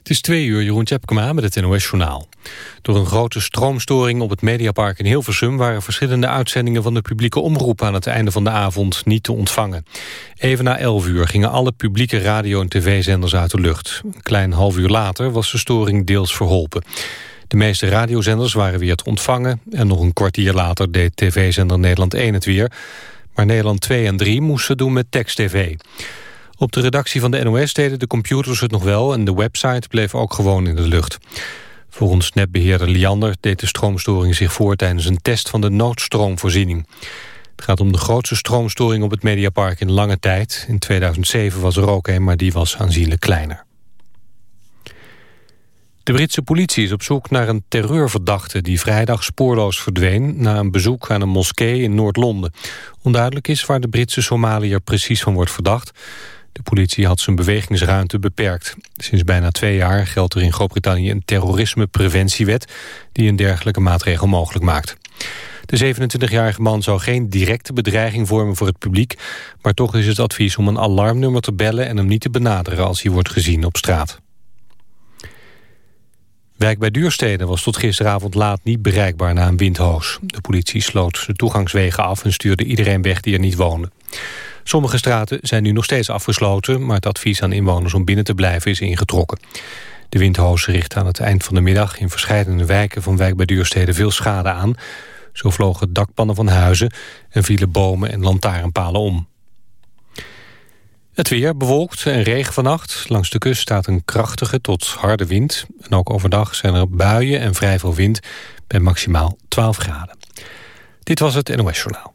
Het is twee uur, Jeroen Tjepkema met het NOS-journaal. Door een grote stroomstoring op het Mediapark in Hilversum... waren verschillende uitzendingen van de publieke omroep... aan het einde van de avond niet te ontvangen. Even na 11 uur gingen alle publieke radio- en tv-zenders uit de lucht. Een klein half uur later was de storing deels verholpen. De meeste radiozenders waren weer te ontvangen... en nog een kwartier later deed tv-zender Nederland 1 het weer... maar Nederland 2 en 3 moesten doen met tekst-tv... Op de redactie van de NOS deden de computers het nog wel... en de website bleef ook gewoon in de lucht. Volgens netbeheerder Liander deed de stroomstoring zich voor... tijdens een test van de noodstroomvoorziening. Het gaat om de grootste stroomstoring op het Mediapark in lange tijd. In 2007 was er ook een, maar die was aanzienlijk kleiner. De Britse politie is op zoek naar een terreurverdachte... die vrijdag spoorloos verdween na een bezoek aan een moskee in Noord-Londen. Onduidelijk is waar de Britse Somaliër precies van wordt verdacht... De politie had zijn bewegingsruimte beperkt. Sinds bijna twee jaar geldt er in Groot-Brittannië een terrorismepreventiewet... die een dergelijke maatregel mogelijk maakt. De 27-jarige man zou geen directe bedreiging vormen voor het publiek... maar toch is het advies om een alarmnummer te bellen... en hem niet te benaderen als hij wordt gezien op straat. Wijk bij Duurstede was tot gisteravond laat niet bereikbaar na een windhoos. De politie sloot de toegangswegen af en stuurde iedereen weg die er niet woonde. Sommige straten zijn nu nog steeds afgesloten... maar het advies aan inwoners om binnen te blijven is ingetrokken. De windhoos richt aan het eind van de middag... in verschillende wijken van Wijk bij Duurstede veel schade aan. Zo vlogen dakpannen van huizen en vielen bomen en lantaarnpalen om. Het weer bewolkt en regen vannacht. Langs de kust staat een krachtige tot harde wind. En ook overdag zijn er buien en vrij veel wind bij maximaal 12 graden. Dit was het NOS Journaal.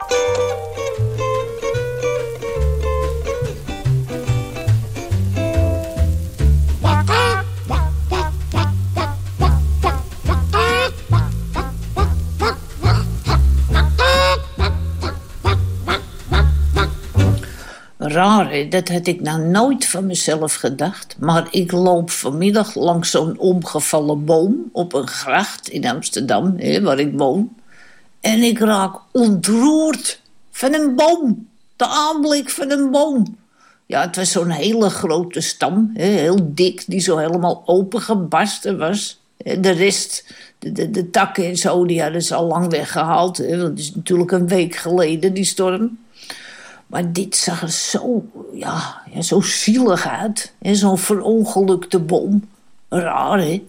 Raar, dat had ik nou nooit van mezelf gedacht. Maar ik loop vanmiddag langs zo'n omgevallen boom op een gracht in Amsterdam, hè, waar ik woon. En ik raak ontroerd van een boom. De aanblik van een boom. Ja, het was zo'n hele grote stam, hè, heel dik, die zo helemaal opengebarsten was. De rest, de, de, takken en zo, die hadden ze al lang weggehaald. Hè, want het is natuurlijk een week geleden, die storm. Maar dit zag er zo, ja, zo zielig uit. Zo'n verongelukte boom. Raar, hè?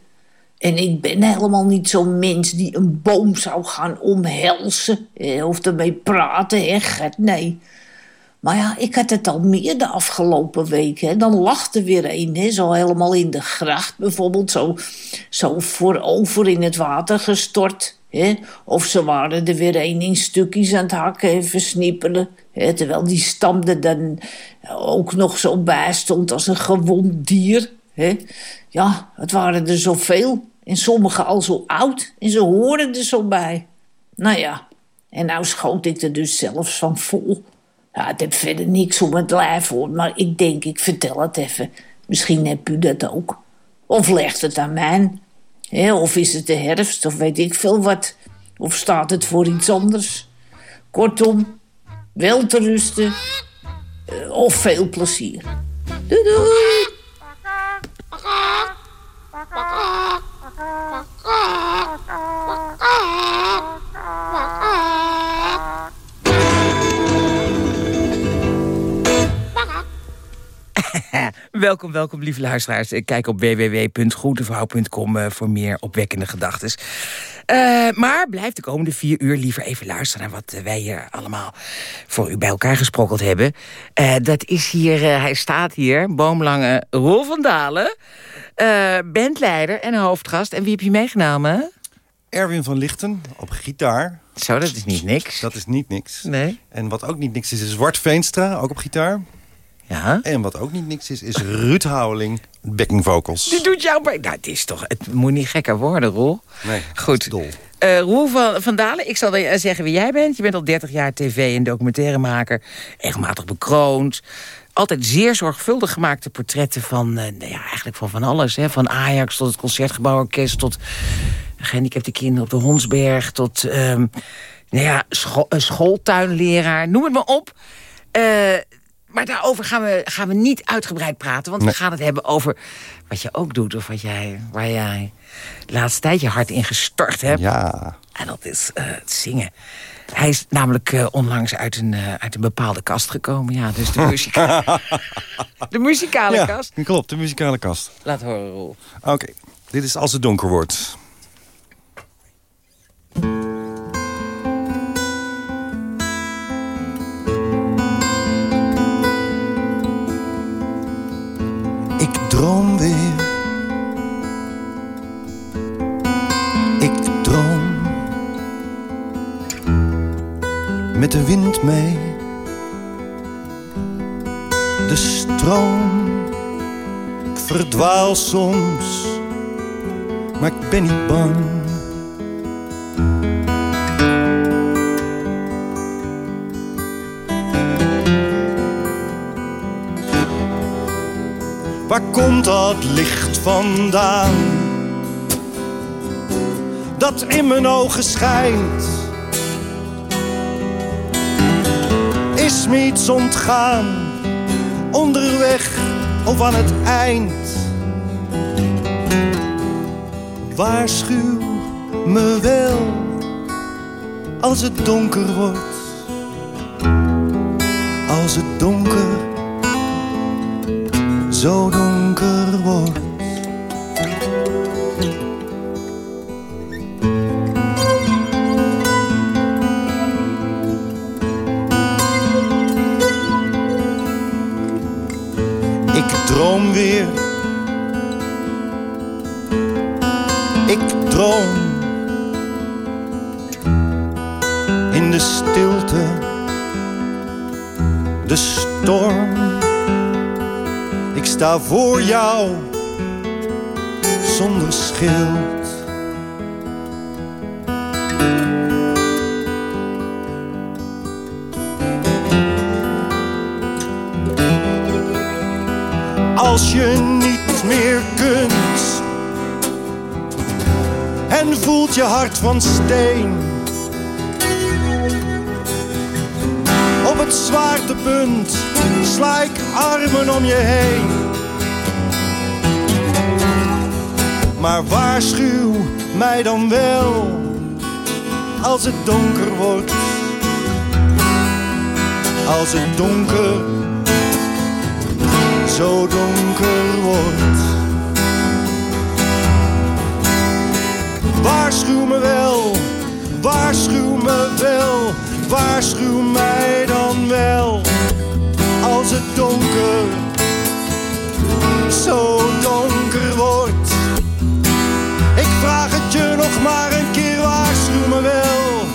En ik ben helemaal niet zo'n mens die een boom zou gaan omhelzen. Of ermee praten, echt. Nee. Maar ja, ik had het al meer de afgelopen weken. Dan lachte weer een, hè, zo helemaal in de gracht bijvoorbeeld. Zo, zo voorover in het water gestort. Hè? Of ze waren er weer een in stukjes aan het hakken en versnipperen. Terwijl die stam er dan ook nog zo bij stond als een gewond dier. Ja, het waren er zoveel. En sommige al zo oud. En ze hoorden er zo bij. Nou ja, en nou schoot ik er dus zelfs van vol. Ja, het heeft verder niks om het lijf hoor, maar ik denk, ik vertel het even. Misschien hebt u dat ook. Of legt het aan mij. of is het de herfst, of weet ik veel wat. Of staat het voor iets anders. Kortom, wel te rusten. Eh, of veel plezier. Doei doei! Welkom, welkom, lieve luisteraars. Kijk op www.groentevrouw.com uh, voor meer opwekkende gedachten. Uh, maar blijf de komende vier uur liever even luisteren... naar wat wij hier allemaal voor u bij elkaar gesprokkeld hebben. Uh, dat is hier, hij staat hier, boomlange Roel van Dalen... bandleider en hoofdgast. En wie heb je meegenomen? Erwin van Lichten op gitaar. Zo, dat is niet niks. Dat is niet niks. Nee. En wat ook niet niks is, is Zwart Veenstra, ook op gitaar. Ja. En wat ook niet niks is, is Ruud Houweling, backing vocals. Die doet jou bij... Nou, het is toch... Het moet niet gekker worden, Roel. Nee, Goed. dol. Uh, Roel van, van Dalen, ik zal zeggen wie jij bent. Je bent al 30 jaar tv- en documentairemaker. Regelmatig bekroond. Altijd zeer zorgvuldig gemaakte portretten van... Uh, nou ja, eigenlijk van van alles. Hè? Van Ajax tot het Concertgebouworkest... tot gehandicapte kinderen op de Honsberg... tot... Uh, nou ja, scho schooltuinleraar, noem het maar op. Uh, maar daarover gaan we, gaan we niet uitgebreid praten. Want we gaan het hebben over wat je ook doet. Of wat jij, waar jij de laatste tijd je hart in gestort hebt. Ja. En dat is uh, het zingen. Hij is namelijk uh, onlangs uit een, uh, uit een bepaalde kast gekomen. Ja, dus de, muzika de muzikale ja, kast. klopt, de muzikale kast. Laat horen, Roel. Oké, dit is Als het donker wordt. Droom weer. Ik droom. Met de wind mee. De stroom. Ik verdwaal soms. Maar ik ben niet bang. Waar komt dat licht vandaan? Dat in mijn ogen schijnt. Is me iets ontgaan, onderweg of aan het eind? Waarschuw me wel als het donker wordt. Als het donker zo donker wordt. Voor jou zonder schild. Als je niet meer kunt en voelt je hart van steen. Op het zwaartepunt sla ik armen om je heen. Maar waarschuw mij dan wel als het donker wordt. Als het donker, zo donker wordt. Waarschuw me wel, waarschuw me wel, waarschuw mij dan wel als het donker, zo donker wordt. Vraag het je nog maar een keer, waarschuw me wel,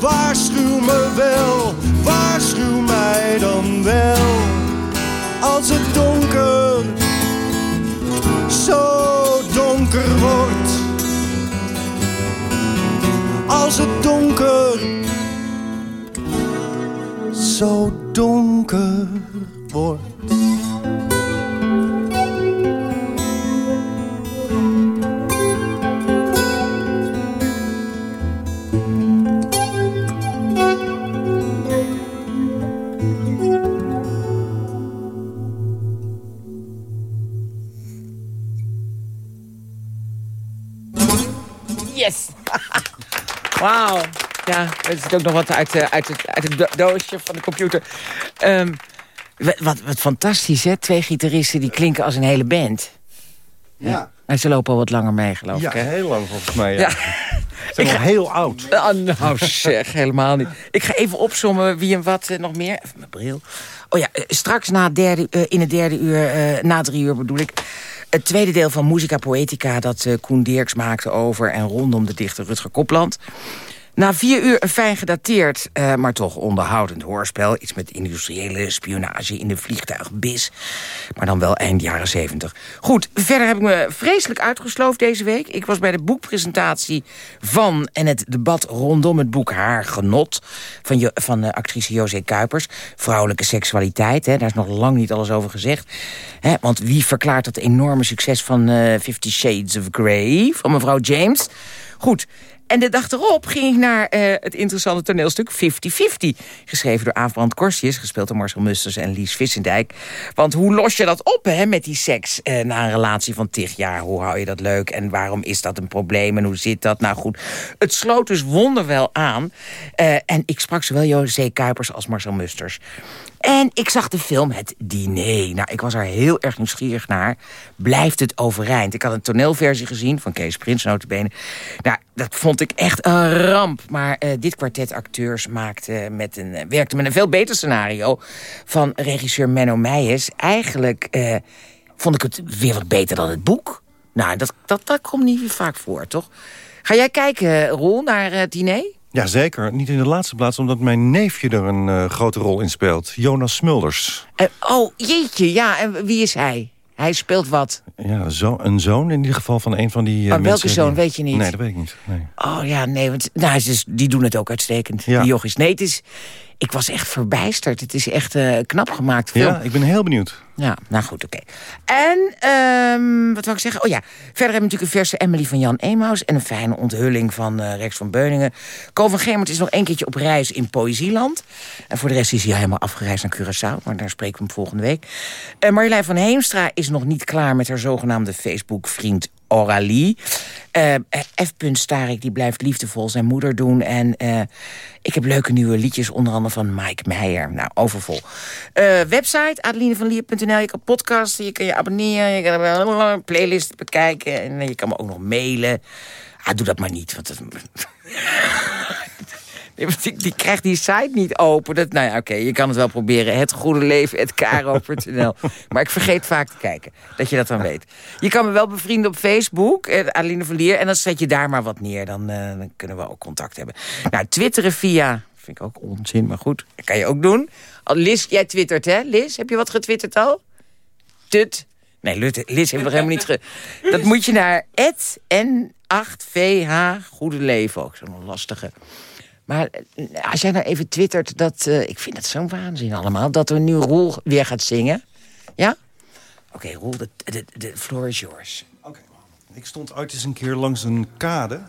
waarschuw me wel, waarschuw mij dan wel. Als het donker, zo donker wordt. Als het donker, zo donker wordt. Ja, er zit ook nog wat uit, uh, uit, het, uit het doosje van de computer. Um, wat, wat, fantastisch, hè? Twee gitaristen die klinken als een hele band. Ja. ja. En ze lopen al wat langer mee, geloof ja, ik, hè? heel lang volgens mij, ja. ja. Ze zijn al heel oud. Oh, nou zeg, helemaal niet. Ik ga even opzommen wie en wat uh, nog meer. Even mijn bril. Oh ja, uh, straks na derde, uh, in het derde uur, na drie uur bedoel ik... Het tweede deel van Musica Poetica dat Koen Dirks maakte over... en rondom de dichter Rutger Kopland. Na vier uur een fijn gedateerd, uh, maar toch onderhoudend hoorspel. Iets met industriële spionage in de vliegtuig BIS. Maar dan wel eind jaren zeventig. Goed, verder heb ik me vreselijk uitgesloofd deze week. Ik was bij de boekpresentatie van en het debat rondom het boek Haar Genot... van, jo van uh, actrice José Kuipers. Vrouwelijke seksualiteit, hè, daar is nog lang niet alles over gezegd. Hè, want wie verklaart het enorme succes van uh, Fifty Shades of Grey... van mevrouw James... Goed, En de dag erop ging ik naar uh, het interessante toneelstuk 50-50. Geschreven door Aafbrand Korsius, gespeeld door Marcel Musters en Lies Vissendijk. Want hoe los je dat op hè, met die seks uh, na een relatie van tig jaar? Hoe hou je dat leuk en waarom is dat een probleem en hoe zit dat? Nou goed, het sloot dus wonderwel aan. Uh, en ik sprak zowel José Kuipers als Marcel Musters. En ik zag de film Het Diner. Nou, ik was er heel erg nieuwsgierig naar. Blijft het overeind? Ik had een toneelversie gezien van Kees Prins, notabene. Nou, dat vond ik echt een ramp. Maar uh, dit kwartet acteurs maakte met een, uh, werkte met een veel beter scenario... van regisseur Menno Meijers. Eigenlijk uh, vond ik het weer wat beter dan het boek. Nou, dat, dat, dat komt niet vaak voor, toch? Ga jij kijken, Roel, naar het diner? Ja, zeker. Niet in de laatste plaats, omdat mijn neefje er een uh, grote rol in speelt. Jonas Smulders. Uh, oh, jeetje, ja. En wie is hij? Hij speelt wat? Ja, zo, een zoon in ieder geval van een van die uh, oh, Welke zoon, die... weet je niet? Nee, dat weet ik niet. Nee. Oh ja, nee, want nou, dus, die doen het ook uitstekend. Ja. Die jochies. Nee, het is, ik was echt verbijsterd. Het is echt uh, knap gemaakt film. Ja, ik ben heel benieuwd. Ja, nou goed, oké. Okay. En, um, wat wil ik zeggen? Oh ja, verder hebben we natuurlijk een verse Emily van Jan Emaus... en een fijne onthulling van uh, Rex van Beuningen. Ko van Gemert is nog een keertje op reis in Poëzieland. En voor de rest is hij helemaal afgereisd naar Curaçao. Maar daar spreken we hem volgende week. Uh, Marjolein van Heemstra is nog niet klaar met haar zogenaamde Facebook-vriend Oralie. Uh, F. Starik die blijft liefdevol zijn moeder doen. En uh, ik heb leuke nieuwe liedjes, onder andere van Mike Meijer. Nou, overvol. Uh, website, adelinevanlier.nl. Je kan podcasten, je kan je abonneren. Je kan een playlist bekijken. En je kan me ook nog mailen. Ah, doe dat maar niet, want... Dat... Die, die, krijgt die site niet open. Dat, nou ja, oké, okay, je kan het wel proberen. Het goede leven, het karo.nl. maar ik vergeet vaak te kijken, dat je dat dan weet. Je kan me wel bevrienden op Facebook, eh, Adeline Verlier. En dan zet je daar maar wat neer. Dan, uh, dan kunnen we ook contact hebben. Nou, twitteren via... Vind ik ook onzin, maar goed. Dat kan je ook doen. Liz, jij twittert, hè? Liz, heb je wat getwitterd al? Tut. Nee, Liz heeft nog helemaal niet ge... Dat moet je naar N8VH Goede Leven. Ook zo'n lastige... Maar als jij nou even twittert dat... Uh, ik vind het zo'n waanzin allemaal... dat er nu Roel weer gaat zingen. Ja? Oké, okay, Roel, de, de, de floor is yours. Oké. Okay. Ik stond ooit eens een keer langs een kade.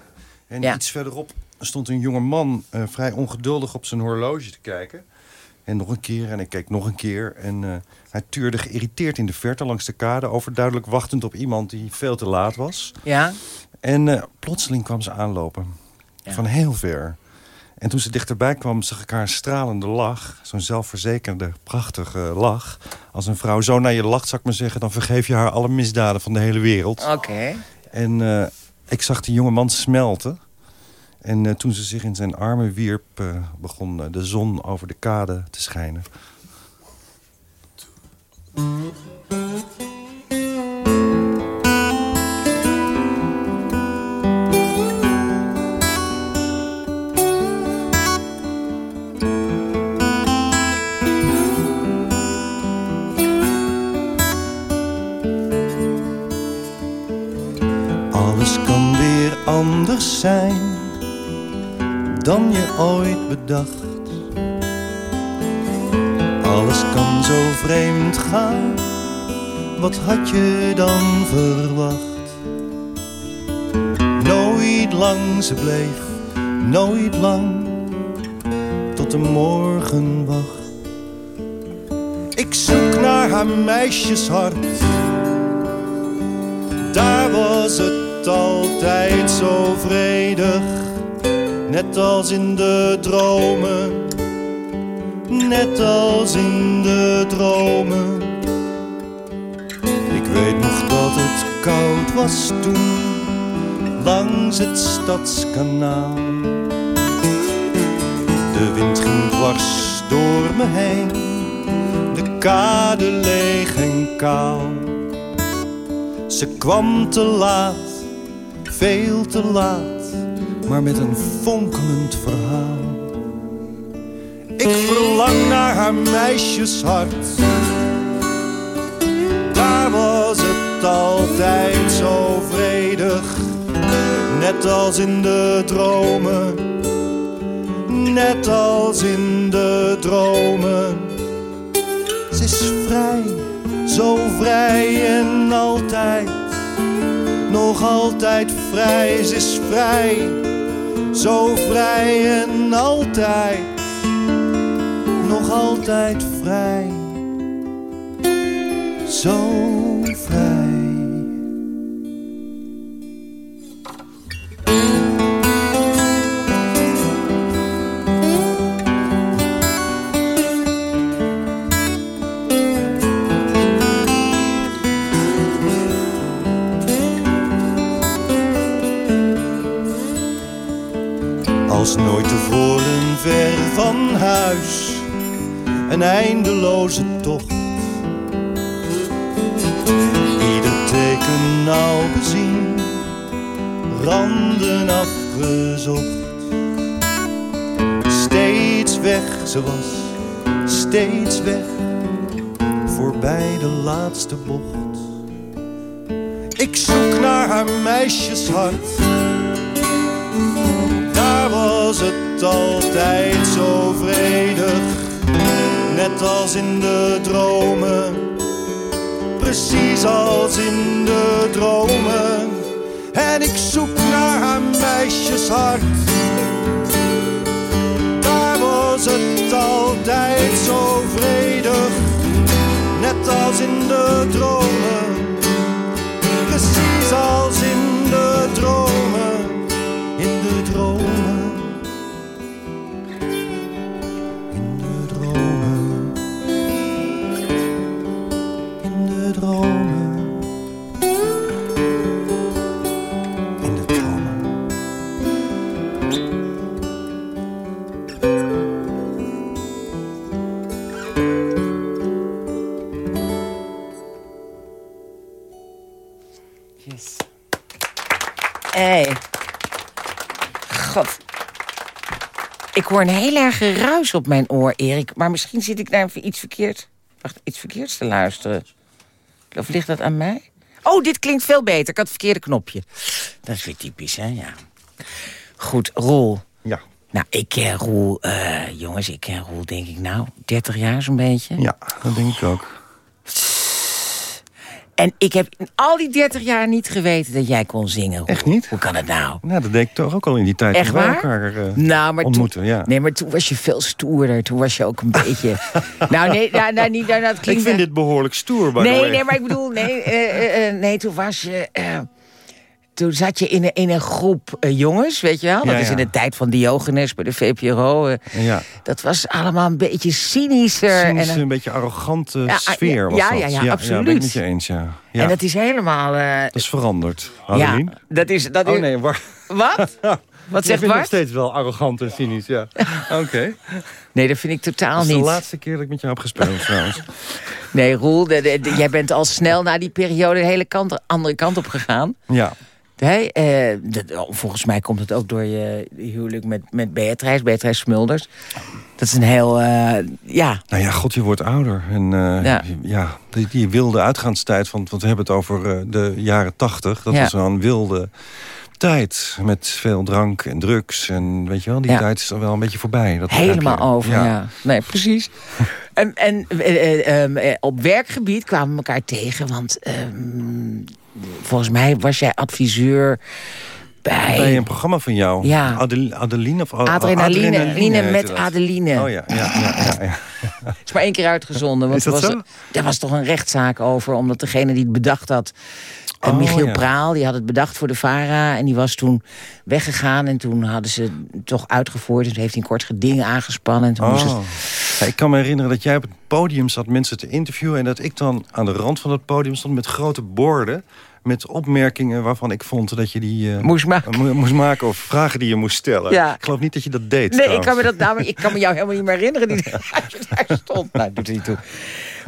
En ja. iets verderop stond een jonge man... Uh, vrij ongeduldig op zijn horloge te kijken. En nog een keer en ik keek nog een keer. En uh, hij tuurde geïrriteerd in de verte langs de kade... overduidelijk wachtend op iemand die veel te laat was. Ja. En plotseling kwam ze aanlopen. Ja. Van heel ver. En toen ze dichterbij kwam, zag ik haar stralende lach. Zo'n zelfverzekerde, prachtige lach. Als een vrouw zo naar je lacht, zou ik maar zeggen... dan vergeef je haar alle misdaden van de hele wereld. Oké. Okay. En uh, ik zag die jonge man smelten. En uh, toen ze zich in zijn armen wierp... Uh, begon de zon over de kade te schijnen. Je ooit bedacht. Alles kan zo vreemd gaan, wat had je dan verwacht? Nooit lang ze bleef, nooit lang, tot de morgen wacht. Ik zoek naar haar meisjeshart, daar was het altijd zo vredig, net als in de dromen, net als in de dromen. Ik weet nog dat het koud was toen, langs het stadskanaal. De wind ging dwars door me heen, de kade leeg en kaal. Ze kwam te laat veel te laat, maar met een fonkelend verhaal. Ik verlang naar haar meisjeshart. Daar was het altijd zo vredig, net als in de dromen. Net als in de dromen. Ze is vrij, zo vrij en altijd nog altijd vrij, ze is vrij, Zo vrij en altijd, nog altijd vrij. Zo van huis, een eindeloze tocht. Ieder teken nauw bezien, randen afgezocht. Steeds weg, ze was steeds weg, voorbij de laatste bocht. Ik zoek naar haar meisjeshart daar was het altijd zo vredig, net als in de dromen, precies als in de dromen. En ik zoek naar haar meisjeshart, daar was het altijd zo vredig, net als in de dromen, precies als in de dromen in de dromen. Yes. Hey. God. Ik hoor een heel erg geruis op mijn oor, Erik. Maar misschien zit ik naar iets verkeerd... Wacht, iets verkeerds te luisteren. Of ligt dat aan mij? Oh, dit klinkt veel beter. Ik had het verkeerde knopje. Dat is weer typisch, hè? Ja. Goed, Roel. Ja. Nou, ik ken Roel... eh, jongens, ik ken Roel denk ik nou 30 jaar zo'n beetje. Ja, dat denk ik ook. En ik heb in al die 30 jaar niet geweten dat jij kon zingen. Echt niet? Hoe kan het nou? Nou, dat deed ik toch ook al in die tijd. Echt waar? elkaar nou, maar ontmoeten, toen, ja. Nee, maar toen was je veel stoerder. Toen was je ook een beetje... nou, nee, nou, nou, niet, nou, dat Ik klinkt... vind dit behoorlijk stoer, nee, nee, maar ik bedoel... Nee, eh, eh, nee toen was je... toen zat je in een, in een groep eh, jongens, weet je wel? Dat Ja, is ja. in de tijd van Diogenes bij de VPRO. eh. Ja. dat was allemaal een beetje cynischer. En, eh, een beetje arrogante Ja, ah, sfeer was ja, dat. ja, ja, ja, absoluut. ben ik met je eens, ja. ja. en dat is helemaal... eh, Dat is veranderd. ja, Adeline? dat is... Dat is Oh nee, wacht. Wat? Wat Ik zegt vind nog Bart? steeds wel arrogant en cynisch, ja. Oké. Nee, dat vind ik totaal Dat is de niet. laatste keer dat ik met jou heb gespeeld, trouwens. Nee, Roel, de- de- de- jij bent al snel na die periode de hele kant, andere kant op gegaan. Ja. Hè? eh, dat- volgens mij komt het ook door je huwelijk met, met Beatrice, Beatrice Smulders. Dat is een heel, eh, ja, Nou ja, god, je wordt ouder. En eh, Ja. ja, die, die wilde uitgaanstijd, van, want we hebben het over eh, de jaren tachtig. Dat Ja. was een wilde tijd. Met veel drank en drugs. En weet je wel, die Ja. tijd is er wel een beetje voorbij. Dat helemaal over. Ja. Nee, precies. en en eh, eh, ehm, eh, op werkgebied kwamen we elkaar tegen, want ehm, volgens mij was jij adviseur bij... Bij een programma van jou. Ja. Adel- Adeline of A- Adrenaline, heette met. Adeline. Oh ja, ja, ja. ja, ja. is maar één keer uitgezonden. Want Is dat was, zo? Er was toch een rechtszaak over, omdat degene die het bedacht had... eh, Oh, Michiel ja. Praal, die had het bedacht voor de VARA... en die was toen weggegaan en toen hadden ze het toch uitgevoerd... en toen heeft hij een kort geding aangespannen. En toen moest het, Oh. Ja, ik kan me herinneren dat jij op het podium zat mensen te interviewen... en dat ik dan aan de rand van het podium stond met grote borden... met opmerkingen waarvan ik vond dat je die eh, Moest maken. mo- moest maken... of vragen die je moest stellen. Ja. Ik geloof niet dat je dat deed Nee, ik kan, me dat, maar ik kan me jou helemaal niet meer herinneren die daar stond. Nou, doet er niet toe.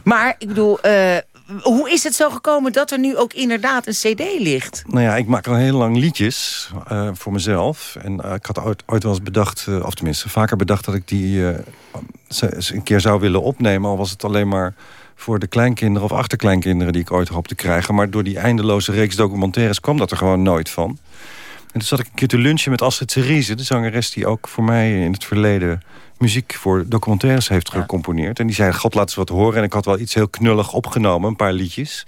Maar ik bedoel, eh, hoe is het zo gekomen dat er nu ook inderdaad een cd ligt? Nou ja, ik maak al heel lang liedjes eh, voor mezelf. En eh, ik had ooit, ooit wel eens bedacht, eh, of tenminste vaker bedacht... dat ik die eh, eens een keer zou willen opnemen. Al was het alleen maar voor de kleinkinderen of achterkleinkinderen... die ik ooit hoop te krijgen. Maar door die eindeloze reeks documentaires kwam dat er gewoon nooit van. En toen zat ik een keer te lunchen met Astrid Cerise... de zangeres die ook voor mij in het verleden... muziek voor documentaires heeft gecomponeerd. En die zei, god, laat eens wat horen. En ik had wel iets heel knullig opgenomen, een paar liedjes...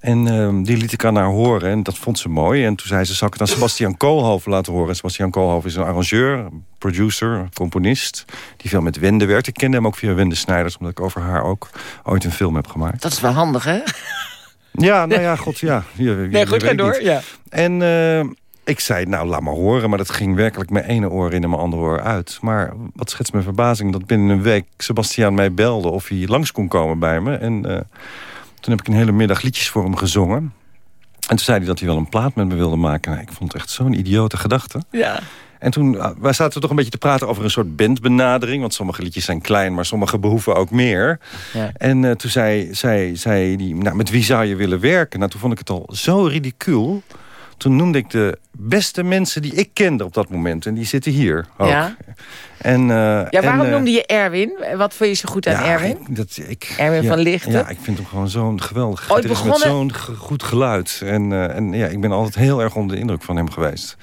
En ehm, die liet ik aan haar horen en dat vond ze mooi. En toen zei ze, zal ik het aan Sebastian Koolhoven laten horen? Sebastian Koolhoven is een arrangeur, producer, componist... die veel met Wende werkt. Ik kende hem ook via Wende Snijders... omdat ik over haar ook ooit een film heb gemaakt. Dat is wel handig, hè? Ja, nou ja, god, ja. Je, nee, goed, ga door, ja. En uh, ik zei, nou, laat maar horen. Maar dat ging werkelijk mijn ene oor in en mijn andere oor uit. Maar wat schetst mijn verbazing dat binnen een week... Sebastian mij belde of hij langs kon komen bij me. En uh, toen heb ik een hele middag liedjes voor hem gezongen. En toen zei hij dat hij wel een plaat met me wilde maken. Nou, ik vond het echt zo'n idiote gedachte. Ja. En toen uh, wij zaten toch een beetje te praten over een soort bandbenadering. Want sommige liedjes zijn klein, maar sommige behoeven ook meer. Ja. En uh, toen zei, zei, zei die, nou, met wie zou je willen werken? Nou, toen vond ik het al zo ridicuul. Toen noemde ik de beste mensen die ik kende op dat moment. En die zitten hier ook. Ja. En, uh, ja, waarom en, noemde je Erwin? Wat vind je zo goed aan ja, Erwin? Ik, dat, ik, Erwin ja, van Lichten? Ja, ik vind hem gewoon zo'n geweldig Ooit begonnen... met zo'n goed geluid. En, uh, en ja, ik ben altijd heel erg onder de indruk van hem geweest.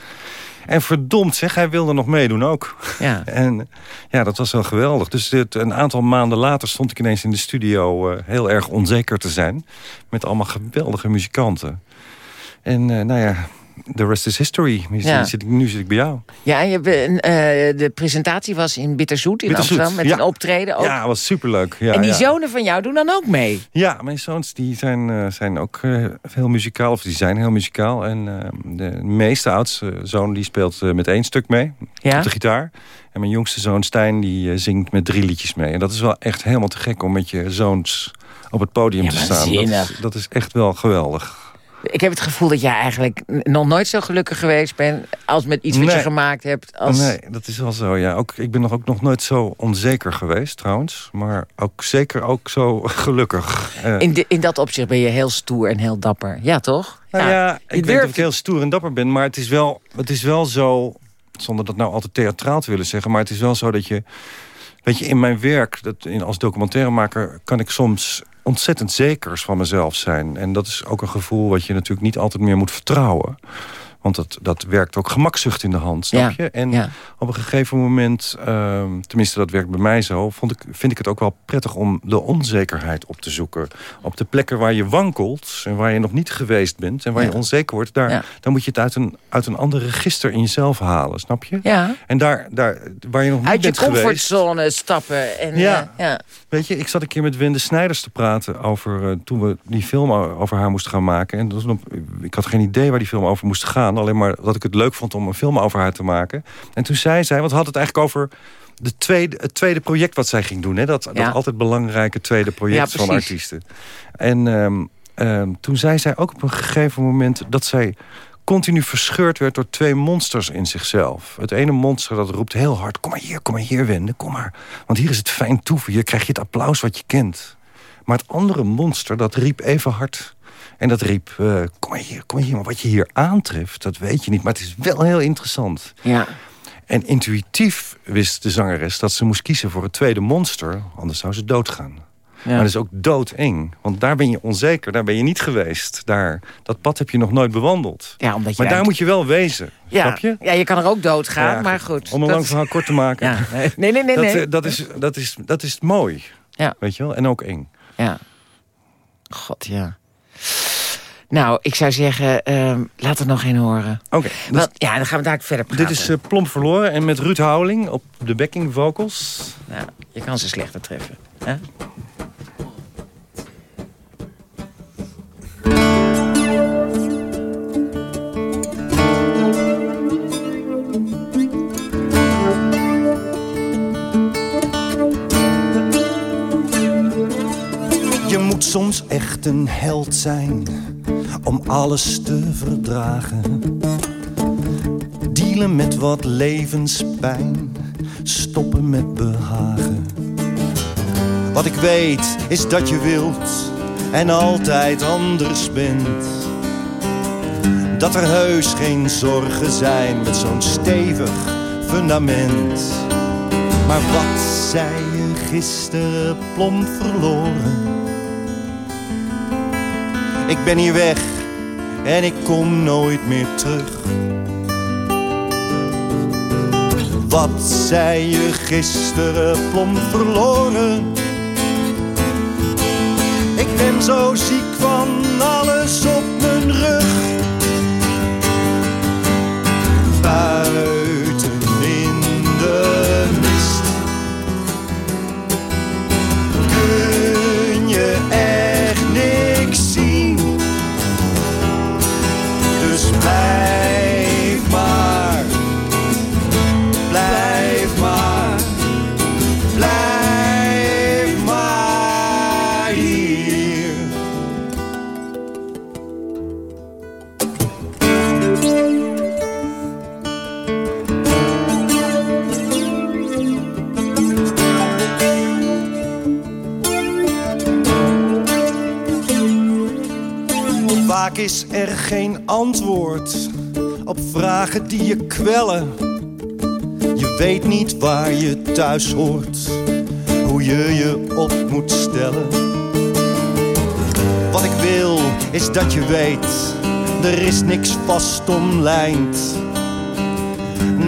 En verdomd zeg, hij wilde nog meedoen ook. Ja. En ja, dat was wel geweldig. Dus dit, een aantal maanden later stond ik ineens in de studio... Heel erg onzeker te zijn. Met allemaal geweldige muzikanten. En uh, nou ja, the rest is history. Nu, Ja. zit, ik, nu zit ik bij jou. Ja, je, eh, de presentatie was in Bitterzoet in Bitterzoet, Amsterdam. Met ja. een optreden ook. Ja, was superleuk. Ja, en die zonen van jou doen dan ook mee? Ja, mijn zoons die zijn, uh, zijn ook uh, heel muzikaal. Of die zijn heel muzikaal. En uh, de meeste oudste zoon die speelt met één stuk mee. Op de gitaar. En mijn jongste zoon Stijn die zingt met drie liedjes mee. En dat is wel echt helemaal te gek om met je zoons op het podium te staan. Dat is echt wel geweldig. Ik heb het gevoel dat jij eigenlijk nog nooit zo gelukkig geweest bent... als met iets wat Nee. je gemaakt hebt. Als... Nee, dat is wel zo, ja. Ook, ik ben nog ook nog nooit zo onzeker geweest, trouwens. Maar ook zeker ook zo gelukkig. Eh, In, de, in dat opzicht ben je heel stoer en heel dapper. Ja, toch? Nou ja, ik weet of ik heel stoer en dapper ben, maar het is wel, het is wel zo, zonder dat nou altijd theatraal te willen zeggen, maar het is wel zo dat je, weet je, in mijn werk, dat in, als documentairemaker, kan ik soms ontzettend zekers van mezelf zijn. En dat is ook een gevoel wat je natuurlijk niet altijd meer moet vertrouwen. Want dat, dat werkt ook gemakzucht in de hand, snap Ja, je? En ja. op een gegeven moment, ehm, tenminste dat werkt bij mij zo... Vond ik, vind ik het ook wel prettig om de onzekerheid op te zoeken. Op de plekken waar je wankelt en waar je nog niet geweest bent... en waar Ja. je onzeker wordt, daar, dan moet je het uit een, uit een ander register in jezelf halen, snap je? Ja. En daar, daar, waar je nog niet Uit je bent geweest... comfortzone stappen. En, Ja. eh, ja. Weet je, ik zat een keer met Wende Snijders te praten over... eh, toen we die film over haar moesten gaan maken. En dat ik had geen idee waar die film over moest gaan. Alleen maar dat ik het leuk vond om een film over haar te maken. En toen zei zij, want we hadden het eigenlijk over... De tweede, het tweede project wat zij ging doen. Hè? Dat, Ja. dat altijd belangrijke tweede project Ja, van artiesten. En ehm, ehm, toen zei zij ook op een gegeven moment... dat zij continu verscheurd werd door twee monsters in zichzelf. Het ene monster dat roept heel hard... kom maar hier, kom maar hier, Wende, kom maar. Want hier is het fijn toeven, hier krijg je het applaus wat je kent. Maar het andere monster, dat riep even hard... En dat riep, eh, kom hier, kom maar hier. Maar wat je hier aantreft, dat weet je niet. Maar het is wel heel interessant. ja. En intuïtief wist de zangeres dat ze moest kiezen voor het tweede monster. Anders zou ze doodgaan. Maar dat is ook doodeng. Want daar ben je onzeker, daar ben je niet geweest. Daar, dat pad heb je nog nooit bewandeld. ja, omdat je Maar daar moet je wel wezen, ja. snap je? Ja, je kan er ook doodgaan, Ja, maar goed. Om een Dat- lang verhaal kort te maken. Ja. Nee, nee, nee. dat, nee. eh, dat, is, dat, is, dat is mooi. Ja. Weet je wel? En ook eng. Ja. God, ja. Nou, ik zou zeggen, ehm laat er nog een horen. Oké, dus ja, dan gaan we daar verder praten. dit is eh, plomp verloren. En met Ruud Houweling op de backing vocals. Ja, je kan ze slechter treffen. Hè? Je moet soms echt een held zijn om alles te verdragen. Dealen met wat levenspijn, stoppen met behagen. Wat ik weet is dat je wilt en altijd anders bent. Dat er heus geen zorgen zijn met zo'n stevig fundament. Maar wat zei je gisteren plomp verloren? Ik ben hier weg en ik kom nooit meer terug. Wat zei je gisteren plomp verloren? Ik ben zo ziek van alles op mijn rug. Is er geen antwoord op vragen die je kwellen. Je weet niet waar je thuis hoort, hoe je je op moet stellen. Wat ik wil is dat je weet, er is niks vast omlijnd.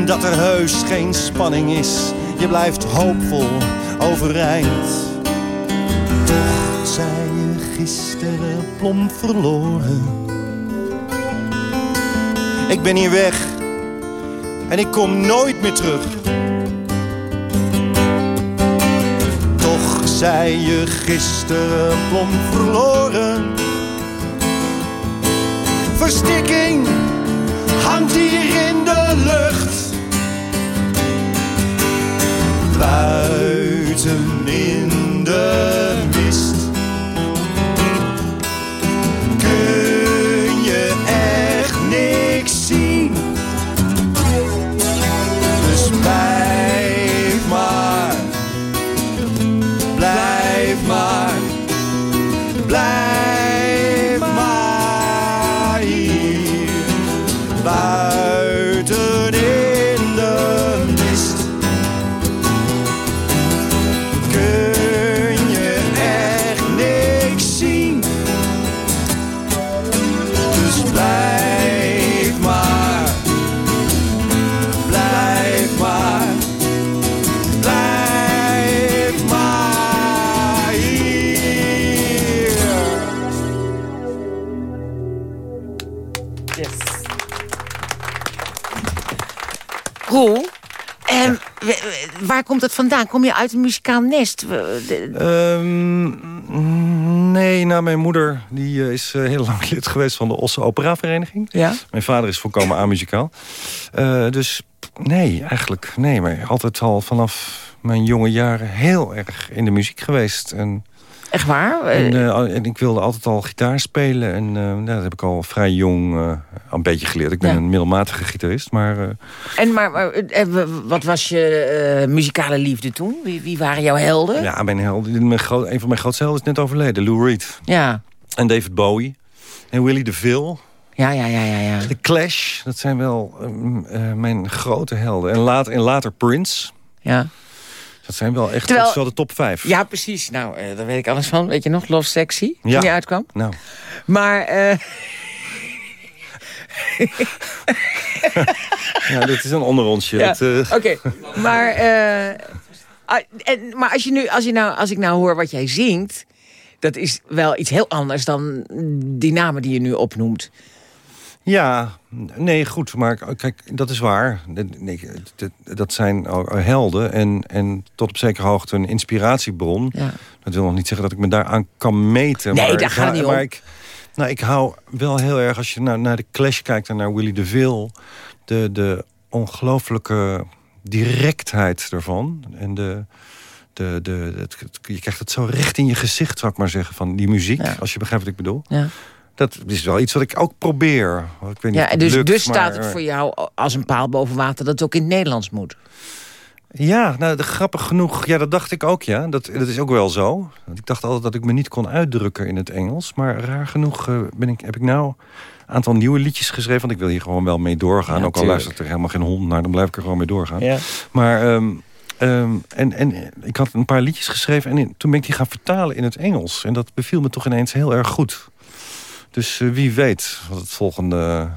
Dat er heus geen spanning is, je blijft hoopvol overeind. Toch zei je gisteren plomp verloren. Ik ben hier weg en ik kom nooit meer terug. Toch zei je gisteren plomp verloren. Verstikking hangt hier in de lucht. Buiten in de komt het vandaan? Kom je uit een muzikaal nest? Ehm, nee, nou, mijn moeder die, eh, is eh, heel lang lid geweest van de Osse Operavereniging. Ja? Mijn vader is volkomen amuzikaal. Eh dus nee, eigenlijk nee. Maar altijd al vanaf mijn jonge jaren heel erg in de muziek geweest. En, Echt waar? en, Eh, eh, en ik wilde altijd al gitaar spelen. En nou, dat heb ik al vrij jong een beetje geleerd. Ik ben Ja. een middelmatige gitarist, maar... en maar, wat was je muzikale liefde toen? Wie, wie waren jouw helden? ja, mijn held, mijn groot, een van mijn grootste helden is net overleden. Lou Reed. Ja, En David Bowie. En Willie DeVille. ja, ja, ja, ja. ja. De Clash, dat zijn wel ehm, eh, mijn grote helden. En, laat, en later Prince. ja. Dat zijn wel echt Terwijl- wel de top vijf. Ja, precies. Nou, eh, daar weet ik alles van. Weet je nog? Love Sexy, Ja. die uitkwam. Nou, Maar, eh, ja, dit is een onderrondje. Ja, eh, Oké, maar, ah, en, maar als, je nu, als, je nou, als ik nou hoor wat jij zingt... dat is wel iets heel anders dan die namen die je nu opnoemt. Ja, nee, goed. Maar kijk, dat is waar. Dat- Nee, dat, zijn helden. En, en tot op zekere hoogte een inspiratiebron. Ja. Dat wil nog niet zeggen dat ik me daaraan kan meten. Nee, maar daar gaat niet om. maar Ik, nou, ik hou wel heel erg, als je naar, naar de Clash kijkt en naar Willie DeVille... de, de ongelooflijke directheid ervan. En de, de, de, het- het- je krijgt het zo recht in je gezicht, zou ik maar zeggen, van die muziek. Ja. Als je begrijpt wat ik bedoel. Ja. Dat is wel iets wat ik ook probeer. Ik weet niet Ja, dus, lukt, dus maar, staat het voor jou als een paal boven water... dat het ook in het Nederlands moet. Ja, nou, de, grappig genoeg. Ja, dat dacht ik ook, ja. Dat, dat is ook wel zo. Want ik dacht altijd dat ik me niet kon uitdrukken in het Engels. Maar raar genoeg eh, ben ik, heb ik nou een aantal nieuwe liedjes geschreven. Want ik wil hier gewoon wel mee doorgaan. Ja, ook al luistert er helemaal geen hond naar, dan blijf ik er gewoon mee doorgaan. Ja. Maar ehm, ehm, en, en ik had een paar liedjes geschreven. En in- toen ben ik die gaan vertalen in het Engels. En dat beviel me toch ineens heel erg goed. Dus eh, wie weet wat het volgende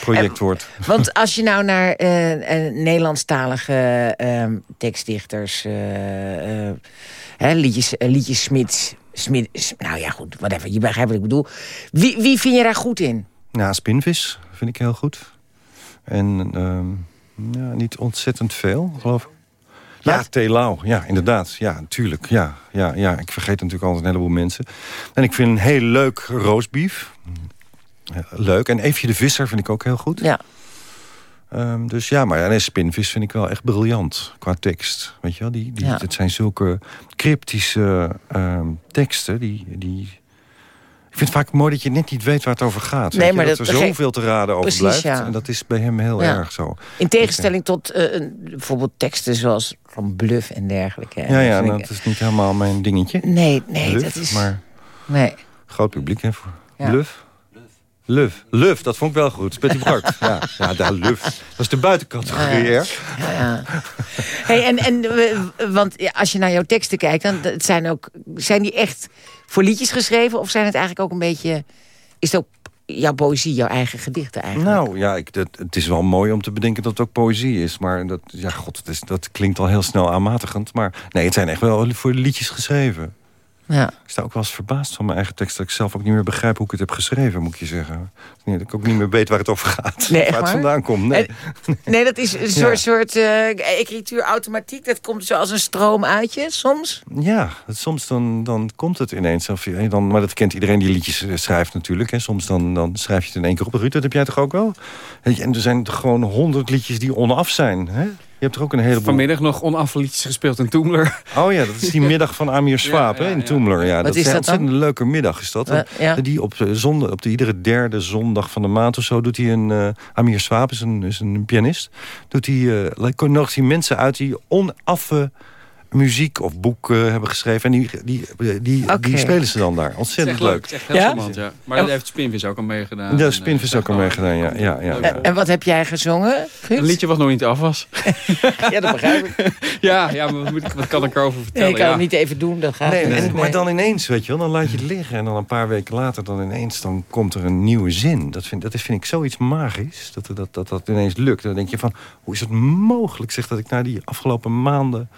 project wordt. Want als je nou naar eh, eh, Nederlandstalige ehm, tekstdichters... eh, eh, hè, liedjes, uh, liedjes Smits. Smit, nou ja, goed, whatever. Je begrijpt wat ik bedoel. Wie, wie vind je daar goed in? Ja, Spinvis vind ik heel goed. En ehm, ja, niet ontzettend veel, geloof ik. Ja, Telau. Ja, inderdaad. Ja, natuurlijk. Ja, ja, ja. Ik vergeet natuurlijk altijd een heleboel mensen. En ik vind een heel leuk roastbeef. Leuk. En Eefje de Visser vind ik ook heel goed. Ja. Um, dus ja, maar Spinvis vind ik wel echt briljant qua tekst. Weet je wel, die, die, ja. het zijn zulke cryptische um, teksten. Die, die, ik vind het vaak mooi dat je net niet weet waar het over gaat. Nee, maar dat, dat er zoveel te raden over Precies, blijft. Ja. En dat is bij hem heel erg zo. In tegenstelling tot uh, bijvoorbeeld teksten zoals van Bluff en dergelijke. Ja, ja, nou, dat is niet helemaal mijn dingetje. Nee, nee, Bluff, dat is... Maar nee. groot publiek, hè, voor Bluff. Luf. Luf, dat vond ik wel goed. Spetty Bart. ja, ja, daar Luf. Dat is de buitencategorie, ja, hey, en, en, want als je naar jouw teksten kijkt... dan het zijn, ook, zijn die echt voor liedjes geschreven? Of zijn het eigenlijk ook een beetje... Is het ook jouw poëzie, jouw eigen gedichten eigenlijk? Nou ja, ik, dat, het is wel mooi om te bedenken dat het ook poëzie is. Maar dat, ja, god, dat, is, dat klinkt al heel snel aanmatigend. Maar nee, het zijn echt wel voor liedjes geschreven. Ja. Ik sta ook wel eens verbaasd van mijn eigen tekst... dat ik zelf ook niet meer begrijp hoe ik het heb geschreven, moet je zeggen. Nee, dat ik ook niet meer weet waar het over gaat. Nee, waar het vandaan komt. Nee, nee dat is een soort, soort uh, automatiek. Dat komt zo als een stroom uit je, soms? Ja, soms dan, dan komt het ineens. Of, dan, maar dat kent iedereen die liedjes eh, schrijft natuurlijk. Hè. Soms dan, dan schrijf je het in één keer op. Ruud, dat heb jij toch ook wel? En er zijn gewoon honderd liedjes die onaf zijn. Hè? Je hebt er ook een heleboel... Vanmiddag nog onafliedjes gespeeld in Toemler. Oh ja, dat is die middag van Amir Swaap ja, in Toemler. Ja, dat is, een ontzettend leuke middag is dat. Die op, de zonde, op de iedere derde zondag van de maand of zo doet hij een... Uh, Amir Swaap is een, is een pianist. Doet hij, uh, nodigt hij mensen uit die onaffe muziek of boeken hebben geschreven. En die, die, die, die spelen ze dan daar. Ontzettend leuk. Echt heel ja? ja. Maar daar heeft Spinvis ook al meegedaan. Ja, Spinvis ook al meegedaan, ja. ja, ja, En wat heb jij gezongen, Een liedje wat nog niet af was. ja, dat begrijp ik. ja, ja maar wat, wat kan ik erover vertellen? Nee, ik kan het niet even doen, dat gaat nee, niet. Maar dan ineens, weet je wel, dan laat je het liggen. En dan een paar weken later, dan ineens, dan komt er een nieuwe zin. Dat vind, dat is, vind ik zoiets magisch, dat dat, dat dat ineens lukt. Dan denk je van, hoe is het mogelijk, zeg, dat ik na die afgelopen maanden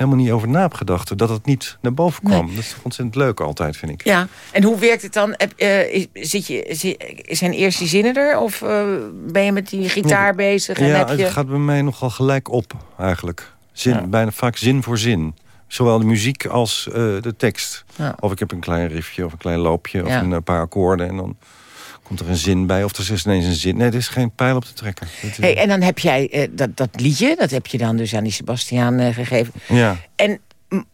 helemaal niet over na heb gedacht. Dat het niet naar boven kwam. Dat is ontzettend leuk altijd, vind ik. Ja, en hoe werkt het dan? Heb, uh, zit je, zijn eerst die zinnen er? Of uh, ben je met die gitaar bezig? En ja, heb je... het gaat bij mij nogal gelijk op, eigenlijk. Zin, ja. Bijna vaak zin voor zin. Zowel de muziek als uh, de tekst. Ja. Of ik heb een klein riffje of een klein loopje of een paar akkoorden. En dan komt er een zin bij of er is ineens een zin. Nee, er is geen pijl op te trekken. Hey, en dan heb jij uh, dat, dat liedje, dat heb je dan dus aan die Sebastiaan uh, gegeven. Ja. En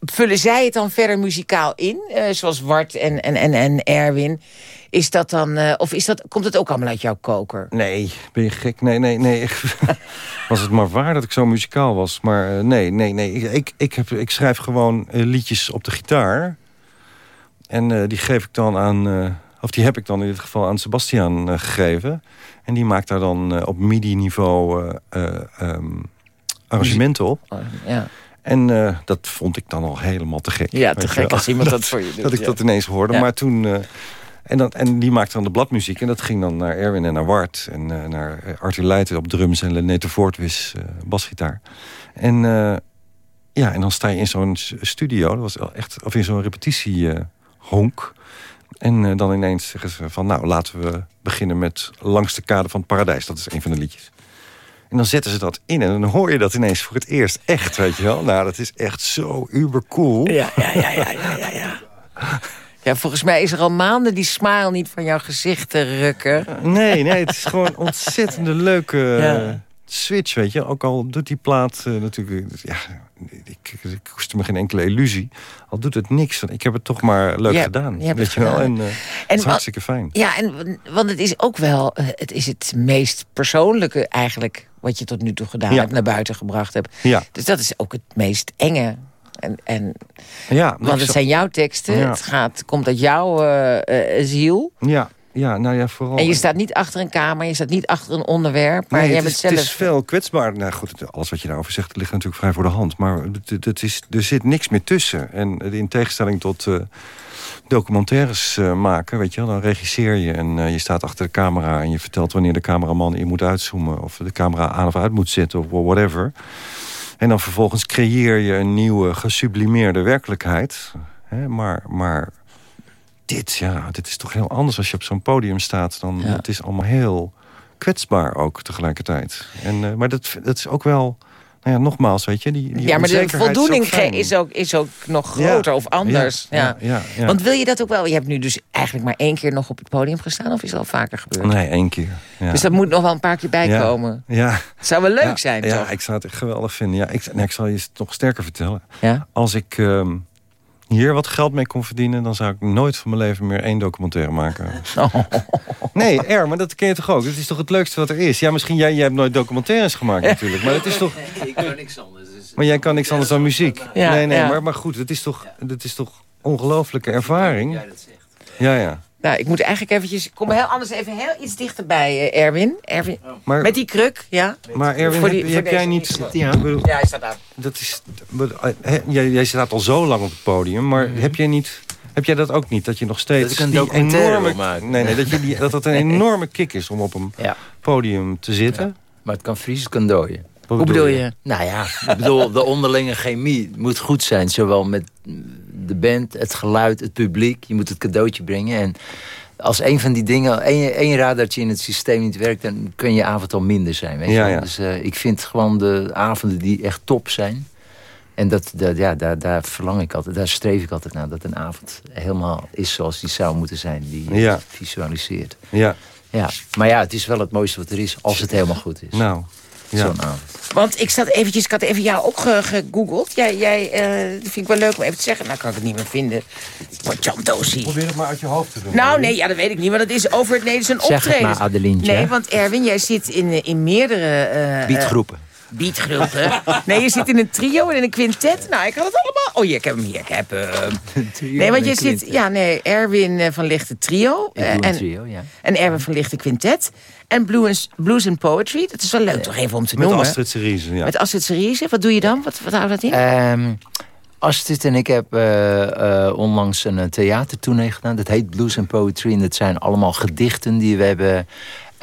vullen zij het dan verder muzikaal in? Uh, zoals Wart en, en, en, en Erwin. Is dat dan, of is dat, komt het ook allemaal uit jouw koker? Nee, ben je gek? Nee, nee, nee. was het maar waar dat ik zo muzikaal was. Maar nee, nee, nee. Ik, ik, heb, ik schrijf gewoon liedjes op de gitaar. En die geef ik dan aan of die heb ik dan in dit geval aan Sebastian uh, gegeven. En die maakt daar dan uh, op MIDI-niveau um, arrangementen op. Oh, ja. En dat vond ik dan al helemaal te gek. Ja, te gek als iemand dat, voor je doet. Dat ik dat ineens hoorde. Ja. Maar toen... en, dan, en die maakte dan de bladmuziek. En dat ging dan naar Erwin en naar Wart. En naar Arthur Leijten op drums en Lenete Voortwis basgitaar. En, ja, en dan sta je in zo'n studio. Dat was echt, of in zo'n repetitiehonk. En uh, dan ineens zeggen ze van, nou, laten we beginnen met Langs de Kade van het Paradijs. Dat is een van de liedjes. En dan zetten ze dat in en dan hoor je dat ineens voor het eerst echt, weet je wel. Nou, dat is echt zo uber cool. Ja, ja, ja, ja, ja, ja. ja. Ja, volgens mij is er al maanden die smile niet van jouw gezicht te rukken. Nee, nee, het is gewoon ontzettende leuke ja. switch, weet je. Ook al doet die plaat uh, natuurlijk... Ja, ik, ik koester me geen enkele illusie. Al doet het niks. Ik heb het toch maar leuk gedaan. Je weet je wel? En, uh, en het is hartstikke fijn. Ja, en, want het is ook wel... Eh, het is het meest persoonlijke eigenlijk... wat je tot nu toe gedaan hebt, naar buiten gebracht hebt. Ja. Dus dat is ook het meest enge. En, en, ja, want het zijn jouw teksten. Ja. Het gaat, komt uit jouw uh, ziel. Ja, ja, nou ja, vooral... En je staat niet achter een kamer, je staat niet achter een onderwerp. Maar nee, jij het, is, zelf... het is veel kwetsbaar. Nou goed, alles wat je daarover zegt ligt natuurlijk vrij voor de hand. Maar het, het is, er zit niks meer tussen. En in tegenstelling tot uh, documentaires uh, maken, weet je wel, dan regisseer je en uh, je staat achter de camera... en je vertelt wanneer de cameraman in moet uitzoomen... of de camera aan of uit moet zetten of whatever... En dan vervolgens creëer je een nieuwe gesublimeerde werkelijkheid. Hè, maar, maar dit, ja, dit is toch heel anders als je op zo'n podium staat. Dan, Het is allemaal heel kwetsbaar ook tegelijkertijd. En, uh, maar dat, dat is ook wel... Nou ja, nogmaals, weet je, die, die Ja, maar de voldoening is ook, is ook, is ook nog groter of anders. Ja, Want wil je dat ook wel? Je hebt nu dus eigenlijk maar één keer nog op het podium gestaan... of is het al vaker gebeurd? Nee, één keer. Dus dat moet nog wel een paar keer bijkomen. Ja. Het zou wel leuk zijn, toch? Ja, ik zou het echt geweldig vinden. Ja, ik, nee, ik zal je het nog sterker vertellen. Ja? Als ik... Um, hier wat geld mee kon verdienen... dan zou ik nooit van mijn leven meer één documentaire maken. Oh. Nee, er, maar dat ken je toch ook? Het is toch het leukste wat er is? Ja, misschien jij, jij hebt nooit documentaires gemaakt natuurlijk. Maar het is toch... Ik kan niks anders. Dus maar jij kan niks anders dan muziek. nee, nee, maar, maar goed, het is toch, het is toch ongelooflijke ervaring? Jij dat zegt. Ja, ja. Nou, ik moet eigenlijk eventjes... Kom heel anders even heel iets dichterbij, uh, Erwin. Erwin maar, met die kruk, ja. Maar Erwin, voor die, heb, heb jij niet... Ja, ja, hij staat daar. Dat is, jij, jij staat al zo lang op het podium, maar mm. heb jij niet... Heb jij dat ook niet? Dat je nog steeds dat die enorme, nee, nee, dat, je die, dat dat een enorme kick is om op een ja. podium te zitten. Ja. Maar het kan vries, het kan dooien. Hoe bedoel je? Nou ja, ik bedoel, de onderlinge chemie moet goed zijn. Zowel met de band, het geluid, het publiek. Je moet het cadeautje brengen. En als een van die dingen, één, één radartje in het systeem niet werkt... dan kun je avond al minder zijn. Weet je? Dus uh, ik vind gewoon de avonden die echt top zijn... En dat, dat, ja, daar, daar verlang ik altijd, daar streef ik altijd naar. Dat een avond helemaal is zoals die zou moeten zijn. Die ja. visualiseert. Ja. ja. Maar ja, het is wel het mooiste wat er is. Als het helemaal goed is. Nou, ja. Want ik zat eventjes, ik had even jou ook gegoogeld. Jij, jij uh, dat vind ik wel leuk om even te zeggen. Nou kan ik het niet meer vinden. Wat Jan. Probeer het maar uit je hoofd te doen. Nou nee, ja, dat weet ik niet. Maar dat is over het is een zeg optreden. Zeg maar, Adelientje. Nee, want Erwin, jij zit in, in meerdere... Uh, Beatgroepen. Beatgroepen. nee, je zit in een trio en in een quintet. Nou, ik had het allemaal... Oh, hier, ik heb hem hier. Ik heb hem. nee, want je zit... Ja, nee, Erwin van Lichte trio. en, trio, ja. En Erwin van Lichte quintet. En Blues, Blues and Poetry. Dat is wel leuk, toch even om te noemen. Met Astrid Cerise, ja. Met Astrid Cerise. Wat doe je dan? Wat, wat houdt dat in? Um, Astrid en ik hebben uh, uh, onlangs een theatertournee gedaan. Dat heet Blues and Poetry. En dat zijn allemaal gedichten die we hebben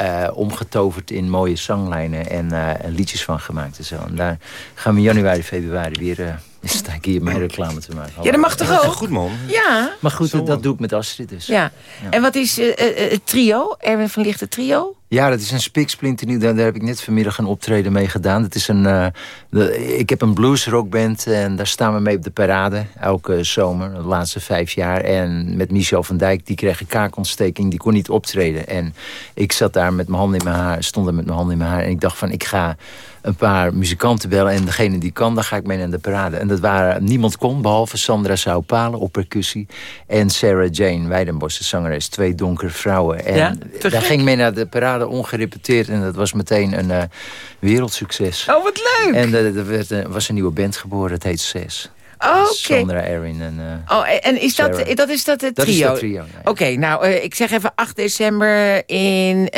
uh, omgetoverd in mooie zanglijnen en, uh, liedjes van gemaakt en zo. En daar gaan we in januari, februari weer... Uh, sta ik hier mijn reclame te maken. Ja, dat mag toch ook? Goed man. Ja. Maar goed, dat, doe ik met Astrid dus. Ja. En wat is het trio? Erwin van Lichte trio? Ja, dat is een spiksplinter Daar, daar heb ik net vanmiddag een optreden mee gedaan. Dat is een, uh, de, ik heb een bluesrockband en daar staan we mee op de parade. Elke zomer, de laatste vijf jaar. En met Michel van Dijk, die kreeg een kaakontsteking. Die kon niet optreden. En ik zat daar met mijn handen in mijn haar, stond er met mijn handen in mijn haar. En ik dacht van, ik ga een paar muzikanten bellen. En degene die kan, daar ga ik mee naar de parade. En dat waren, niemand kon, behalve Sandra Saupalen op percussie. En Sarah Jane Weidenbos, de zangeres. Twee donkere vrouwen. En ja, daar ging mee naar de parade ongerepeteerd. En dat was meteen een uh, wereldsucces. Oh, wat leuk! En uh, er werd, uh, was een nieuwe band geboren, het heet Zes. Oh, Oké. Okay. Sandra, Erin en Oh, en is dat, dat is dat het trio? Dat is trio. Oké, nou, ik zeg even 8 december in,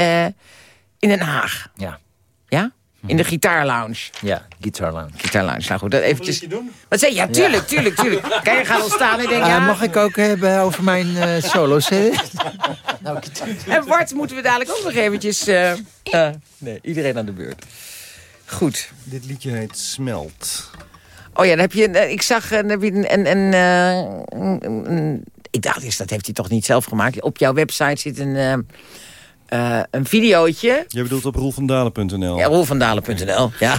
in Den Haag. Ja. Ja? In de gitaarlounge. Ja, Guitar Lounge. Guitar Lounge. Nou goed, dat eventjes... doen? Wat zei je? Ja, tuurlijk, ja. tuurlijk, tuurlijk. Kijk, je gaat al staan en denk uh, ja... Mag ik ook hebben over mijn uh, solo's? nou, en Bart moeten we dadelijk ook nog eventjes... Uh, nee, iedereen aan de beurt. Goed. Dit liedje heet Smelt. Oh ja, dan heb je... Ik zag een... een, een, een ik dacht eerst, dat heeft hij toch niet zelf gemaakt. Op jouw website zit een... Uh, een videootje. Je bedoelt op roelvandalen.nl? Ja, roelvandalen.nl, ja.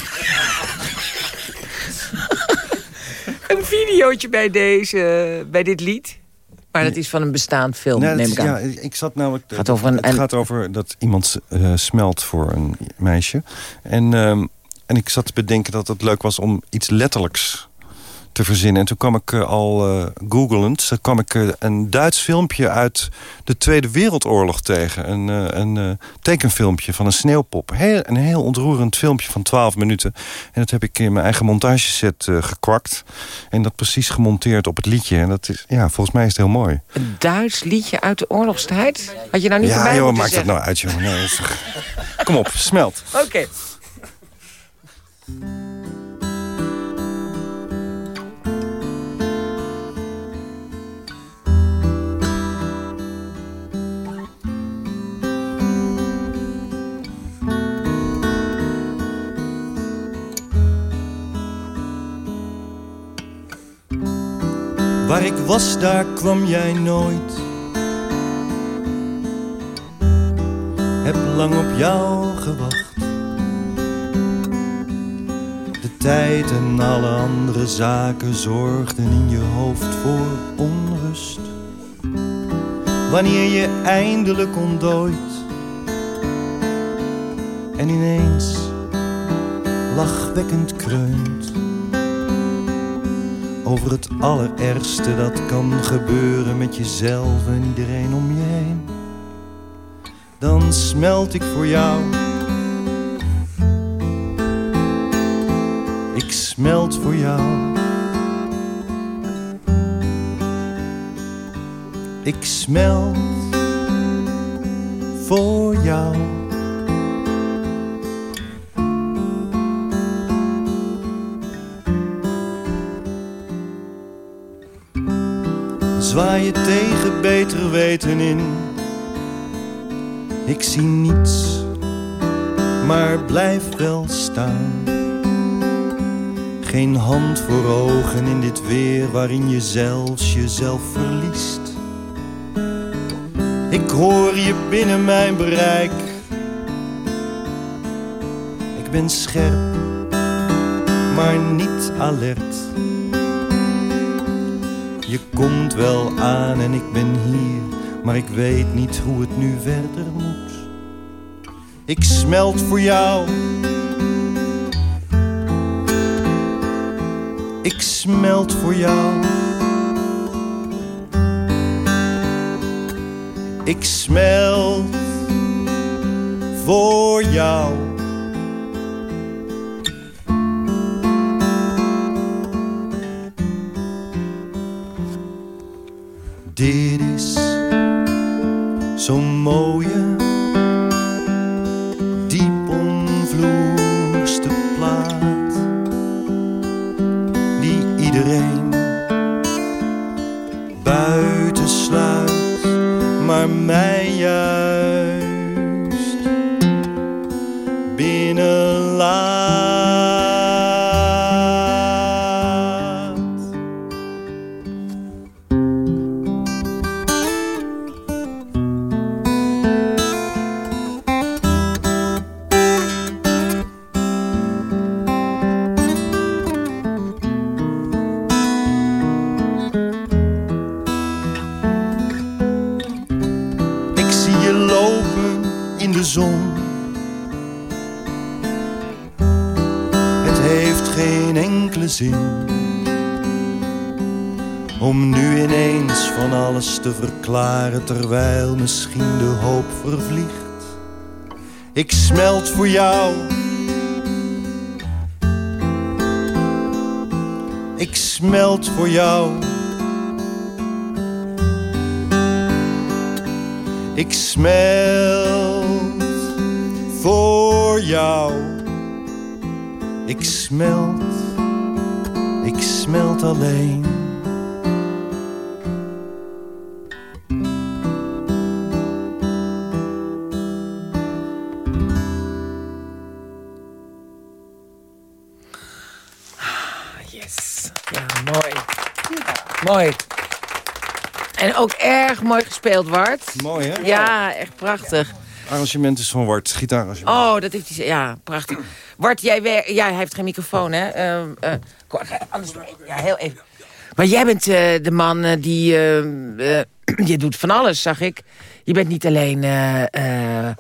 een videootje bij, deze, bij dit lied. Maar dat is van een bestaand film, nee, neem ik aan. Ja, ik zat namelijk... Gaat over een, het gaat over dat iemand uh, smelt voor een meisje. En, uh, en ik zat te bedenken dat het leuk was om iets letterlijks te verzinnen. En toen kwam ik uh, al uh, googelend, toen kwam ik een Duits filmpje uit de Tweede Wereldoorlog tegen. Een, een tekenfilmpje van een sneeuwpop. Heel, een heel ontroerend filmpje van 12 minuten. En dat heb ik in mijn eigen montageset gekwakt. En dat precies gemonteerd op het liedje. En dat is, ja, volgens mij is het heel mooi. Een Duits liedje uit de oorlogstijd? Had je nou niet ja, erbij joh, maakt het nou uit, joh. Nee, Kom op, smelt. Oké. Okay. Was, daar kwam jij nooit. Heb lang op jou gewacht. De tijd en alle andere zaken zorgden in je hoofd voor onrust. Wanneer je eindelijk ontdooit en ineens lachwekkend kreunt over het allerergste dat kan gebeuren met jezelf en iedereen om je heen. Dan smelt ik voor jou. Ik smelt voor jou. Ik smelt voor jou. Zwaai je tegen beter weten in. Ik zie niets, maar blijf wel staan. Geen hand voor ogen in dit weer waarin je zelfs jezelf verliest. Ik hoor je binnen mijn bereik. Ik ben scherp, maar niet alert. Je komt wel aan en ik ben hier, maar ik weet niet hoe het nu verder moet. Ik smelt voor jou. Ik smelt voor jou. Ik smelt voor jou. Dit smelt voor jou. Ik smelt voor jou. Ik smelt voor jou. Ik smelt, ik smelt alleen. Mooi. En ook erg mooi gespeeld, Wart. Mooi, hè? Ja, echt prachtig. Arrangement is van Wart, gitaararrangement. Oh, dat heeft hij... Ja, prachtig. Wart, jij ja, hij heeft geen microfoon, hè? Eh, kom, anders... Ja, heel even. Maar jij bent eh, de man eh, die... je doet van alles, zag ik. Je bent niet alleen eh, eh, eh,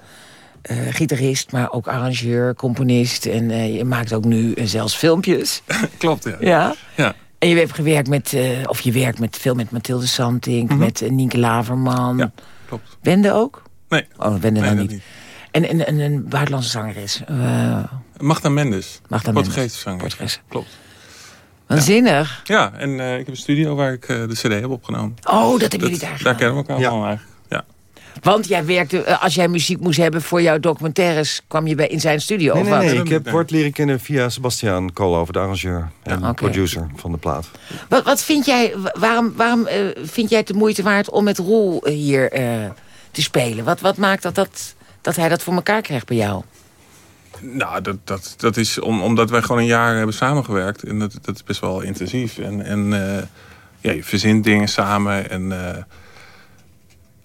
gitarist, maar ook arrangeur, componist. En eh, je maakt ook nu zelfs filmpjes. Klopt, ja. Ja? Ja. En je hebt gewerkt met... eh, of je werkt met, veel met Mathilde Santink, met uh, Nienke Laverman. Ja, klopt. Wende ook? Nee. Oh, Wende Nee, nou dat niet. niet. En, en, en een buitenlandse zangeres. Uh, Magda Mendes. Magda Mendes. Portugese zanger. Portugees. Klopt. Waanzinnig. Ja, en eh, ik heb een studio waar ik eh, de cd heb opgenomen. Oh, dat hebben Dat- jullie daar Daar gedaan. kennen we elkaar Ja. allemaal eigenlijk. Want jij werkte, eh, als jij muziek moest hebben voor jouw documentaires... kwam je bij in zijn studio, Nee, of nee, wat? nee. Ik heb. Wart leren kennen via Sebastiaan Koolhoven, de arrangeur en producer van de plaat. Wat, wat vind jij, wa- waarom, waarom eh, vind jij het de moeite waard om met Roel eh, hier eh, te spelen? Wat, wat maakt dat, dat, dat hij dat voor elkaar krijgt bij jou? Nou, dat, dat, dat is om, omdat wij gewoon een jaar hebben samengewerkt. En dat, dat is best wel intensief. En, en eh, ja, je verzint dingen samen en eh,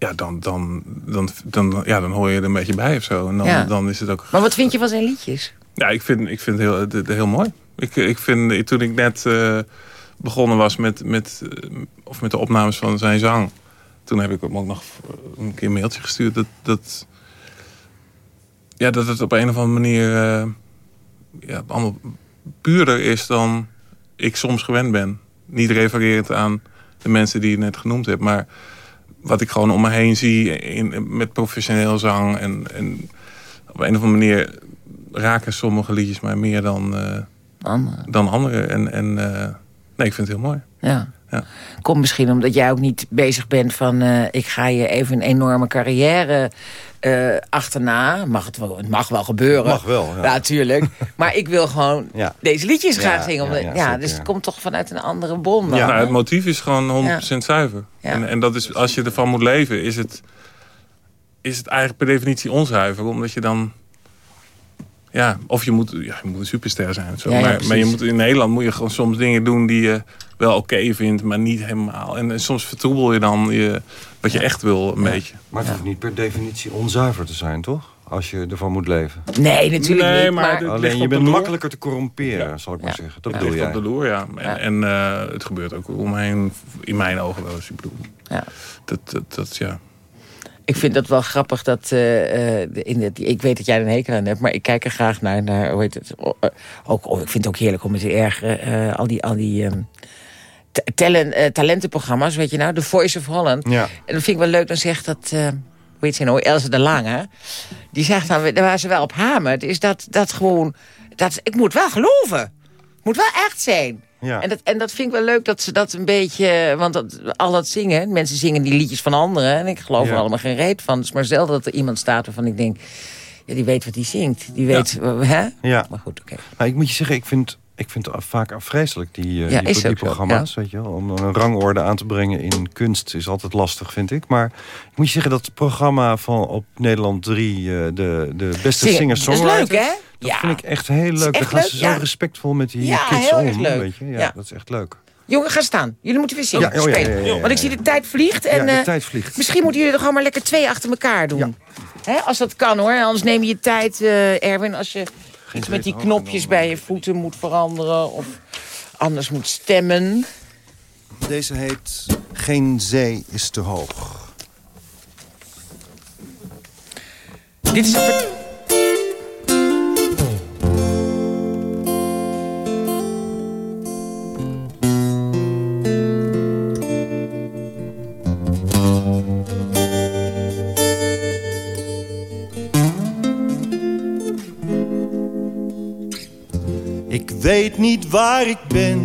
ja, dan, dan, dan, dan, ja, dan hoor je er een beetje bij of zo. En dan, Ja. dan is het ook... Maar wat vind je van zijn liedjes? Ja, ik vind, ik vind het heel, het- heel mooi. Ik, ik vind, toen ik net eh, begonnen was met, met, eh, of met de opnames van zijn zang... toen heb ik hem ook nog een keer een mailtje gestuurd... dat, dat, ja, dat het op een of andere manier eh, ja, allemaal puurder is dan ik soms gewend ben. Niet refererend aan de mensen die je net genoemd hebt... maar wat ik gewoon om me heen zie in, met professioneel zang... en, en op een of andere manier raken sommige liedjes mij meer dan, eh, Andere. dan andere. En, en eh, nee, ik vind het heel mooi. Ja. Ja. Komt misschien omdat jij ook niet bezig bent van... eh, ik ga je even een enorme carrière eh, achterna. Mag het, wel, het mag wel gebeuren. Mag wel, ja. natuurlijk. Maar ik wil gewoon Ja. deze liedjes Ja, graag zingen. ja, omdat- ja, ja, zeker, dus het komt toch vanuit een andere bron dan. Ja, nou, het motief is gewoon 100% zuiver. Ja. En, en dat is, als je ervan moet leven, is het, is het eigenlijk per definitie onzuiver. Omdat je dan... Ja, of je moet, ja, je moet een superster zijn. Zo. Ja, ja, maar, maar je moet, in Nederland moet je gewoon soms dingen doen die je wel oké vindt, maar niet helemaal. En, en soms vertroebel je dan je, wat je echt wil, een beetje. Maar het hoeft niet per definitie onzuiver te zijn, toch? Als je ervan moet leven. Nee, natuurlijk Nee, niet. maar Alleen je bent makkelijker te corromperen, zal ik maar zeggen. Dat Het bedoel ligt op de loer, ja. En, Ja. en eh, het gebeurt ook om me heen, in mijn ogen wel eens. Ik bedoel, ja. dat, dat, dat, ja. Ik vind dat wel grappig dat... eh, eh, de- in het, ik weet dat jij er een hekel aan hebt, maar ik kijk er graag naar. naar hoe heet het? Oh, eh, ook, oh, ik vind het ook heerlijk om me te ergeren. al die, al die eh, talentenprogramma's, weet je nou? The Voice of Holland. Ja. En dat vind ik wel leuk. Dan zegt dat... hoe heet ze nou? Elze de Lange. Die zegt dan, daar waar ze wel op hamert... is dat, dat gewoon... Dat, ik moet wel geloven. Het moet wel echt zijn. Ja. En, dat, en dat vind ik wel leuk dat ze dat een beetje... Want dat, al dat zingen, mensen zingen die liedjes van anderen... en ik geloof er allemaal geen reet van. Het is maar zelden dat er iemand staat waarvan ik denk... Ja, die weet wat hij zingt. Die weet... Hè? Ja. Maar goed, oké. Nou, ik moet je zeggen, ik vind, ik vind het vaak vreselijk, die, eh, Ja, die, programma's. Weet je wel. Om een rangorde aan te brengen in kunst is altijd lastig, vind ik. Maar ik moet je zeggen, dat programma van op Nederland 3... eh, de, de beste singer-songwriter... dat is leuk, hè? Dat Ja. vind ik echt heel leuk. Daar echt gaan ze zo ja. respectvol met die Ja, kids heel om. erg leuk. Weet je? Ja, Ja. dat is echt leuk. Jongen, ga staan. Jullie moeten weer zingen. Ja, oh ja, ja, spelen. ja, ja, Want ik zie de tijd vliegt. En, ja, de eh, tijd vliegt. Misschien moeten jullie er gewoon maar lekker twee achter elkaar doen. Hè, als dat kan hoor. Anders neem je je tijd, eh, Erwin. Als je iets met die knopjes bij je voeten moet veranderen. Of anders moet stemmen. Deze heet Geen zee is te hoog. Dit is een... weet niet waar ik ben.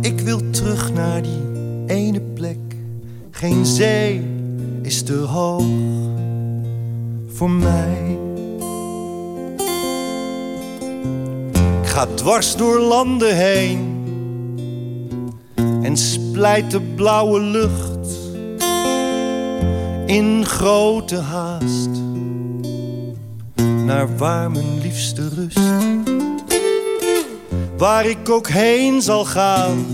Ik wil terug naar die ene plek. Geen zee is te hoog voor mij. Ik ga dwars door landen heen en splijt de blauwe lucht in grote haast naar waar mijn liefste rust. Waar ik ook heen zal gaan,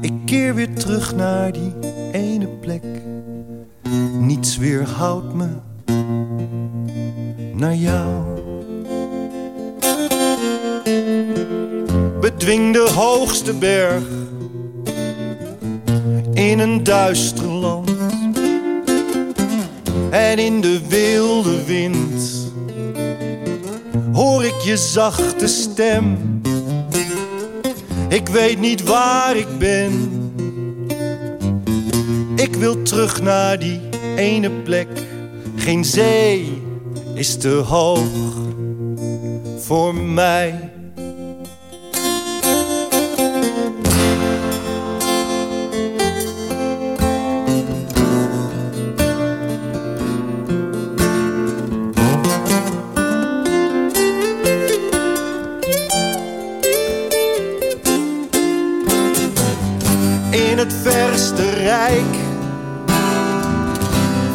ik keer weer terug naar die ene plek. Niets weerhoudt me naar jou. Bedwing de hoogste berg in een duister land. En in de wilde wind hoor ik je zachte stem. Ik weet niet waar ik ben. Ik wil terug naar die ene plek. Geen zee is te hoog voor mij.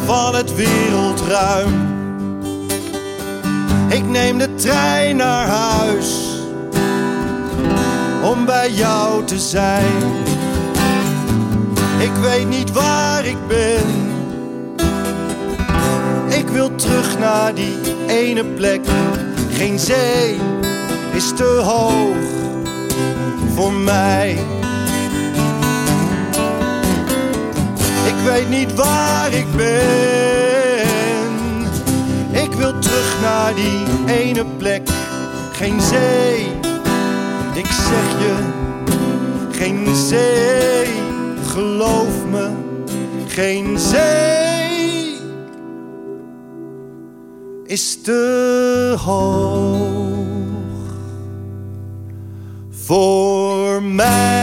Van het wereldruim. Ik neem de trein naar huis om bij jou te zijn. Ik weet niet waar ik ben. Ik wil terug naar die ene plek. Geen zee is te hoog voor mij. Weet niet waar ik ben. Ik wil terug naar die ene plek. Geen zee, ik zeg je, geen zee. Geloof me, geen zee is te hoog voor mij.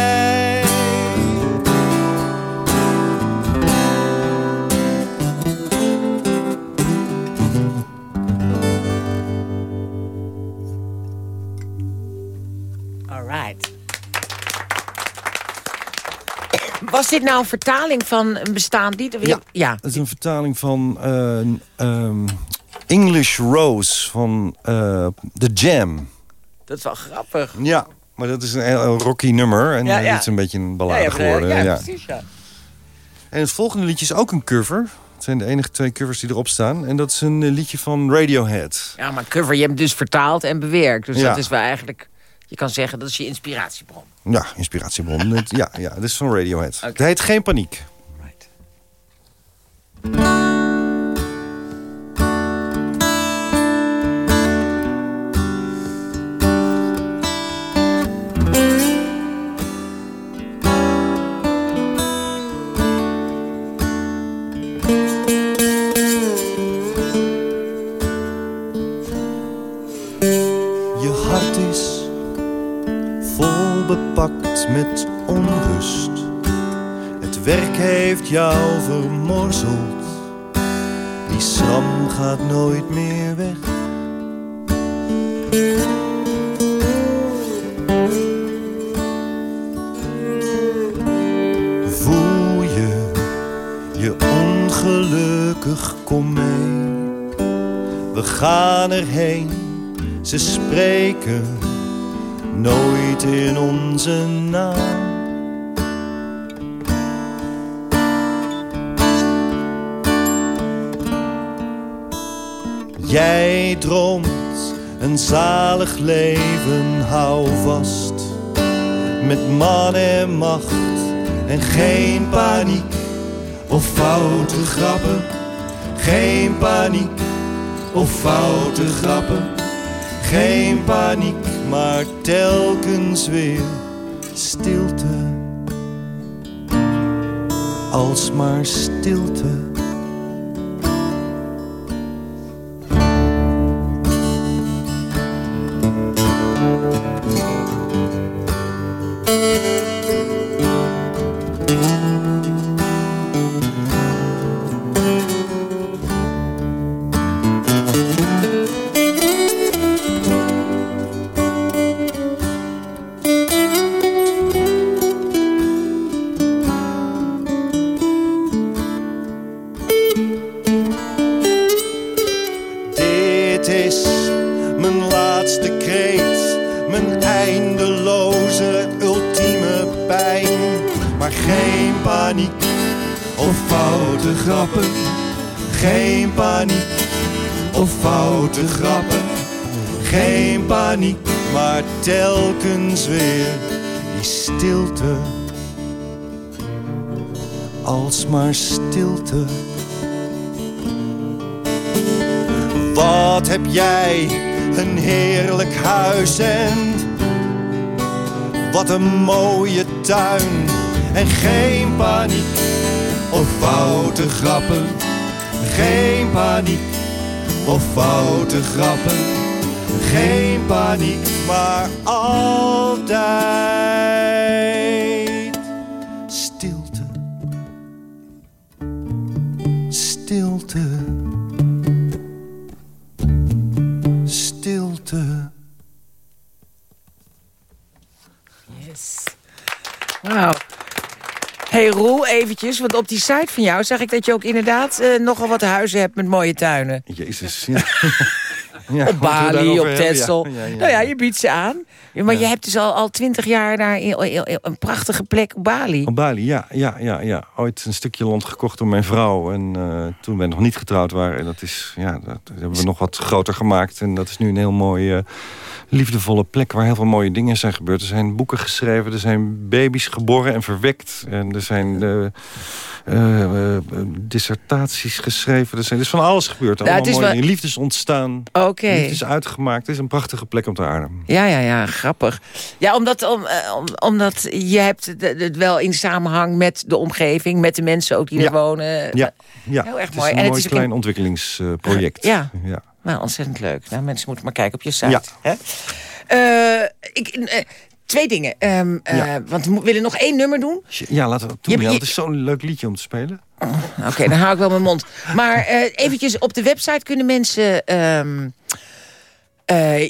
Dit nou een vertaling van een bestaand lied? Ja. ja. Het is een vertaling van eh, ehm, English Rose van eh, The Jam. Dat is wel grappig. Ja, maar dat is een heel rocky nummer. En Ja, ja. het is een beetje een ballade ja, ja, geworden. ja, ja. precies, ja. En het volgende liedje is ook een cover. Het zijn de enige twee covers die erop staan. En dat is een eh, liedje van Radiohead. Ja, maar cover, je hebt dus vertaald en bewerkt. Dus Ja. dat is wel eigenlijk... Je kan zeggen, dat is je inspiratiebron. Ja, inspiratiebron. Het- ja, ja, dit is van Radiohead. Het heet Geen Paniek. Je vermorzeld. Die schram gaat nooit meer weg. Voel je je ongelukkig, kom mee. We gaan erheen, ze spreken nooit in onze naam. Jij droomt een zalig leven, hou vast. Met man en macht en geen paniek of foute grappen. Geen paniek of foute grappen. Geen paniek, maar telkens weer stilte. Alsmaar stilte. Tuin en geen paniek of foute grappen. Geen paniek of foute grappen. Geen paniek, maar altijd stilte. Stilte. Stilte. Hey Roel, eventjes, want op die site van jou zag ik dat je ook inderdaad eh, nogal wat huizen hebt met mooie tuinen. Jezus. Ja. Ja, op Bali, op. Texel. Ja, Nou ja, je biedt ze aan. Maar je hebt dus al, al twintig jaar daar een prachtige plek op Bali. Op Bali, ja, ja, ja, ja. Ooit een stukje land gekocht door mijn vrouw. En eh, toen we nog niet getrouwd waren. En dat, is, ja, dat hebben we nog wat groter gemaakt. En dat is nu een heel mooie, eh, liefdevolle plek... waar heel veel mooie dingen zijn gebeurd. Er zijn boeken geschreven, er zijn baby's geboren en verwekt. En er zijn eh, eh, eh, dissertaties geschreven. Er, zijn, er is van alles gebeurd. Ja, Allemaal het is mooie wel- dingen. Liefdes ontstaan, Oké. liefdes uitgemaakt. Het is een prachtige plek om te aarde. Ja, ja, ja, grappig. Ja, omdat, om, eh, om- omdat je hebt het wel in samenhang met de omgeving... met de mensen ook die Ja. er wonen. Ja, ja. Heel erg het mooi. is een En het mooi is ook klein in- ontwikkelingsproject. Ja. ja. Nou, ontzettend leuk. Nou, mensen moeten maar kijken op je site. Ja. Hè? Ik, twee dingen. Ehm, eh. Want we willen nog één nummer doen. Ja, laten we dat doen. Je- Ja, Het is zo'n leuk liedje om te spelen. Oké, dan hou ik wel mijn mond. Maar eh, eventjes op de website kunnen mensen... ehm, eh,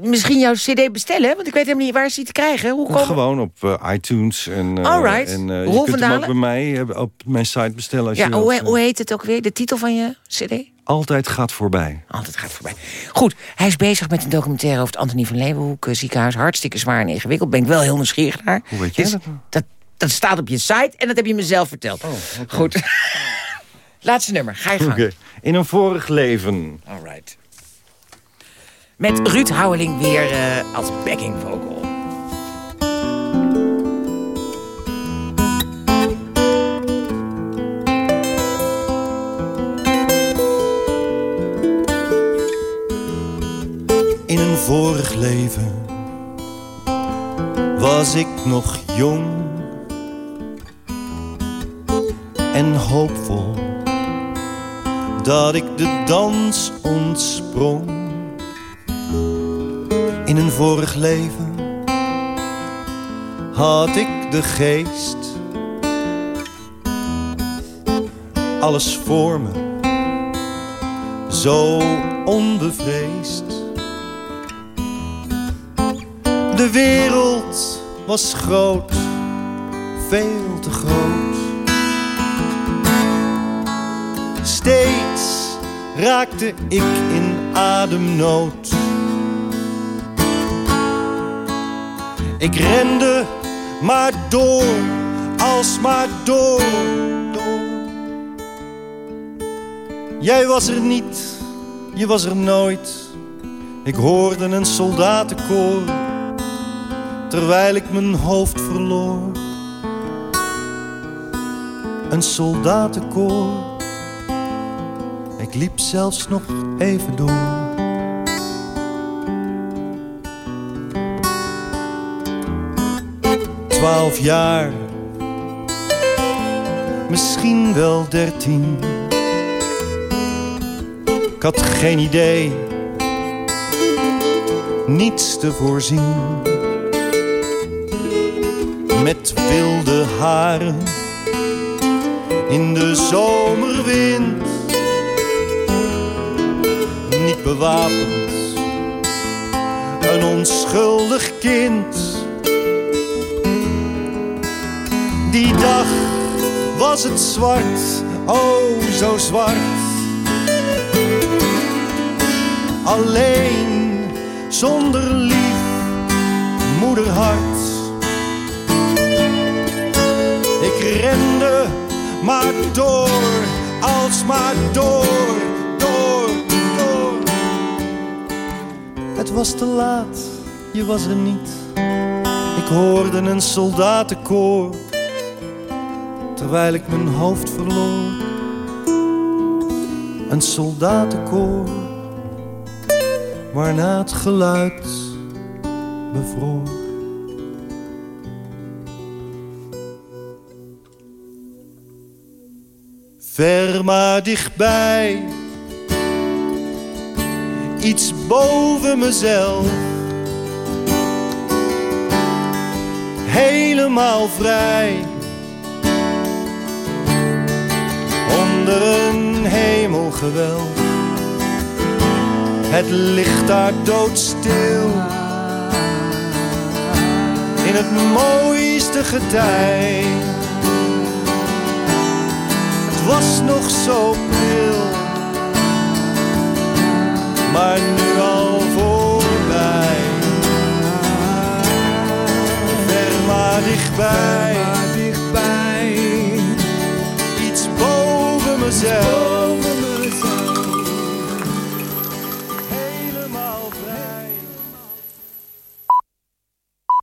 misschien jouw cd bestellen, want ik weet helemaal niet waar ze die te krijgen. Hoe komen... Gewoon op iTunes. En, Alright. en je kunt hem ook bij mij op mijn site bestellen. Als Ja, je wilt. hoe heet het ook weer? De titel van je cd? Altijd gaat voorbij. Altijd gaat voorbij. Goed, hij is bezig met een documentaire over het Antonie van Leeuwenhoek eh, ziekenhuis. Hartstikke zwaar en ingewikkeld. Ben ik wel heel nieuwsgierig naar. Hoe weet jij Dus dat dat? Dat staat op je site en dat heb je mezelf verteld. Goed. Laatste nummer, ga je gang. In een vorig leven. Alright. Met Ruud Houweling weer eh, als backing vocal. Was ik nog jong en hoopvol dat ik de dans ontsprong. In een vorig leven had ik de geest, alles voor me, zo onbevreesd. De wereld was groot, veel te groot. Steeds raakte ik in ademnood. Ik rende maar door, als maar door, door. Jij was er niet, je was er nooit. Ik hoorde een soldatenkoor terwijl ik mijn hoofd verloor. Een soldatenkoor, ik liep zelfs nog even door. Twaalf jaar, misschien wel dertien. Ik had geen idee, niets te voorzien met wilde haren in de zomerwind. Niet bewapend, een onschuldig kind. Die dag was het zwart, oh zo zwart. Alleen, zonder lief moederhart. Ik rende maar door, als maar door, door, door. Het was te laat, je was er niet. Ik hoorde een soldatenkoor, terwijl ik mijn hoofd verloor. Een soldatenkoor, waarna het geluid bevroor. Ver maar dichtbij. Iets boven mezelf. Helemaal vrij. Onder een hemelgewelf. Het ligt daar doodstil. In het mooiste getij. Was nog zo pril. maar nu al voorbij. Ver maar dichtbij, dichtbij. iets boven mezelf.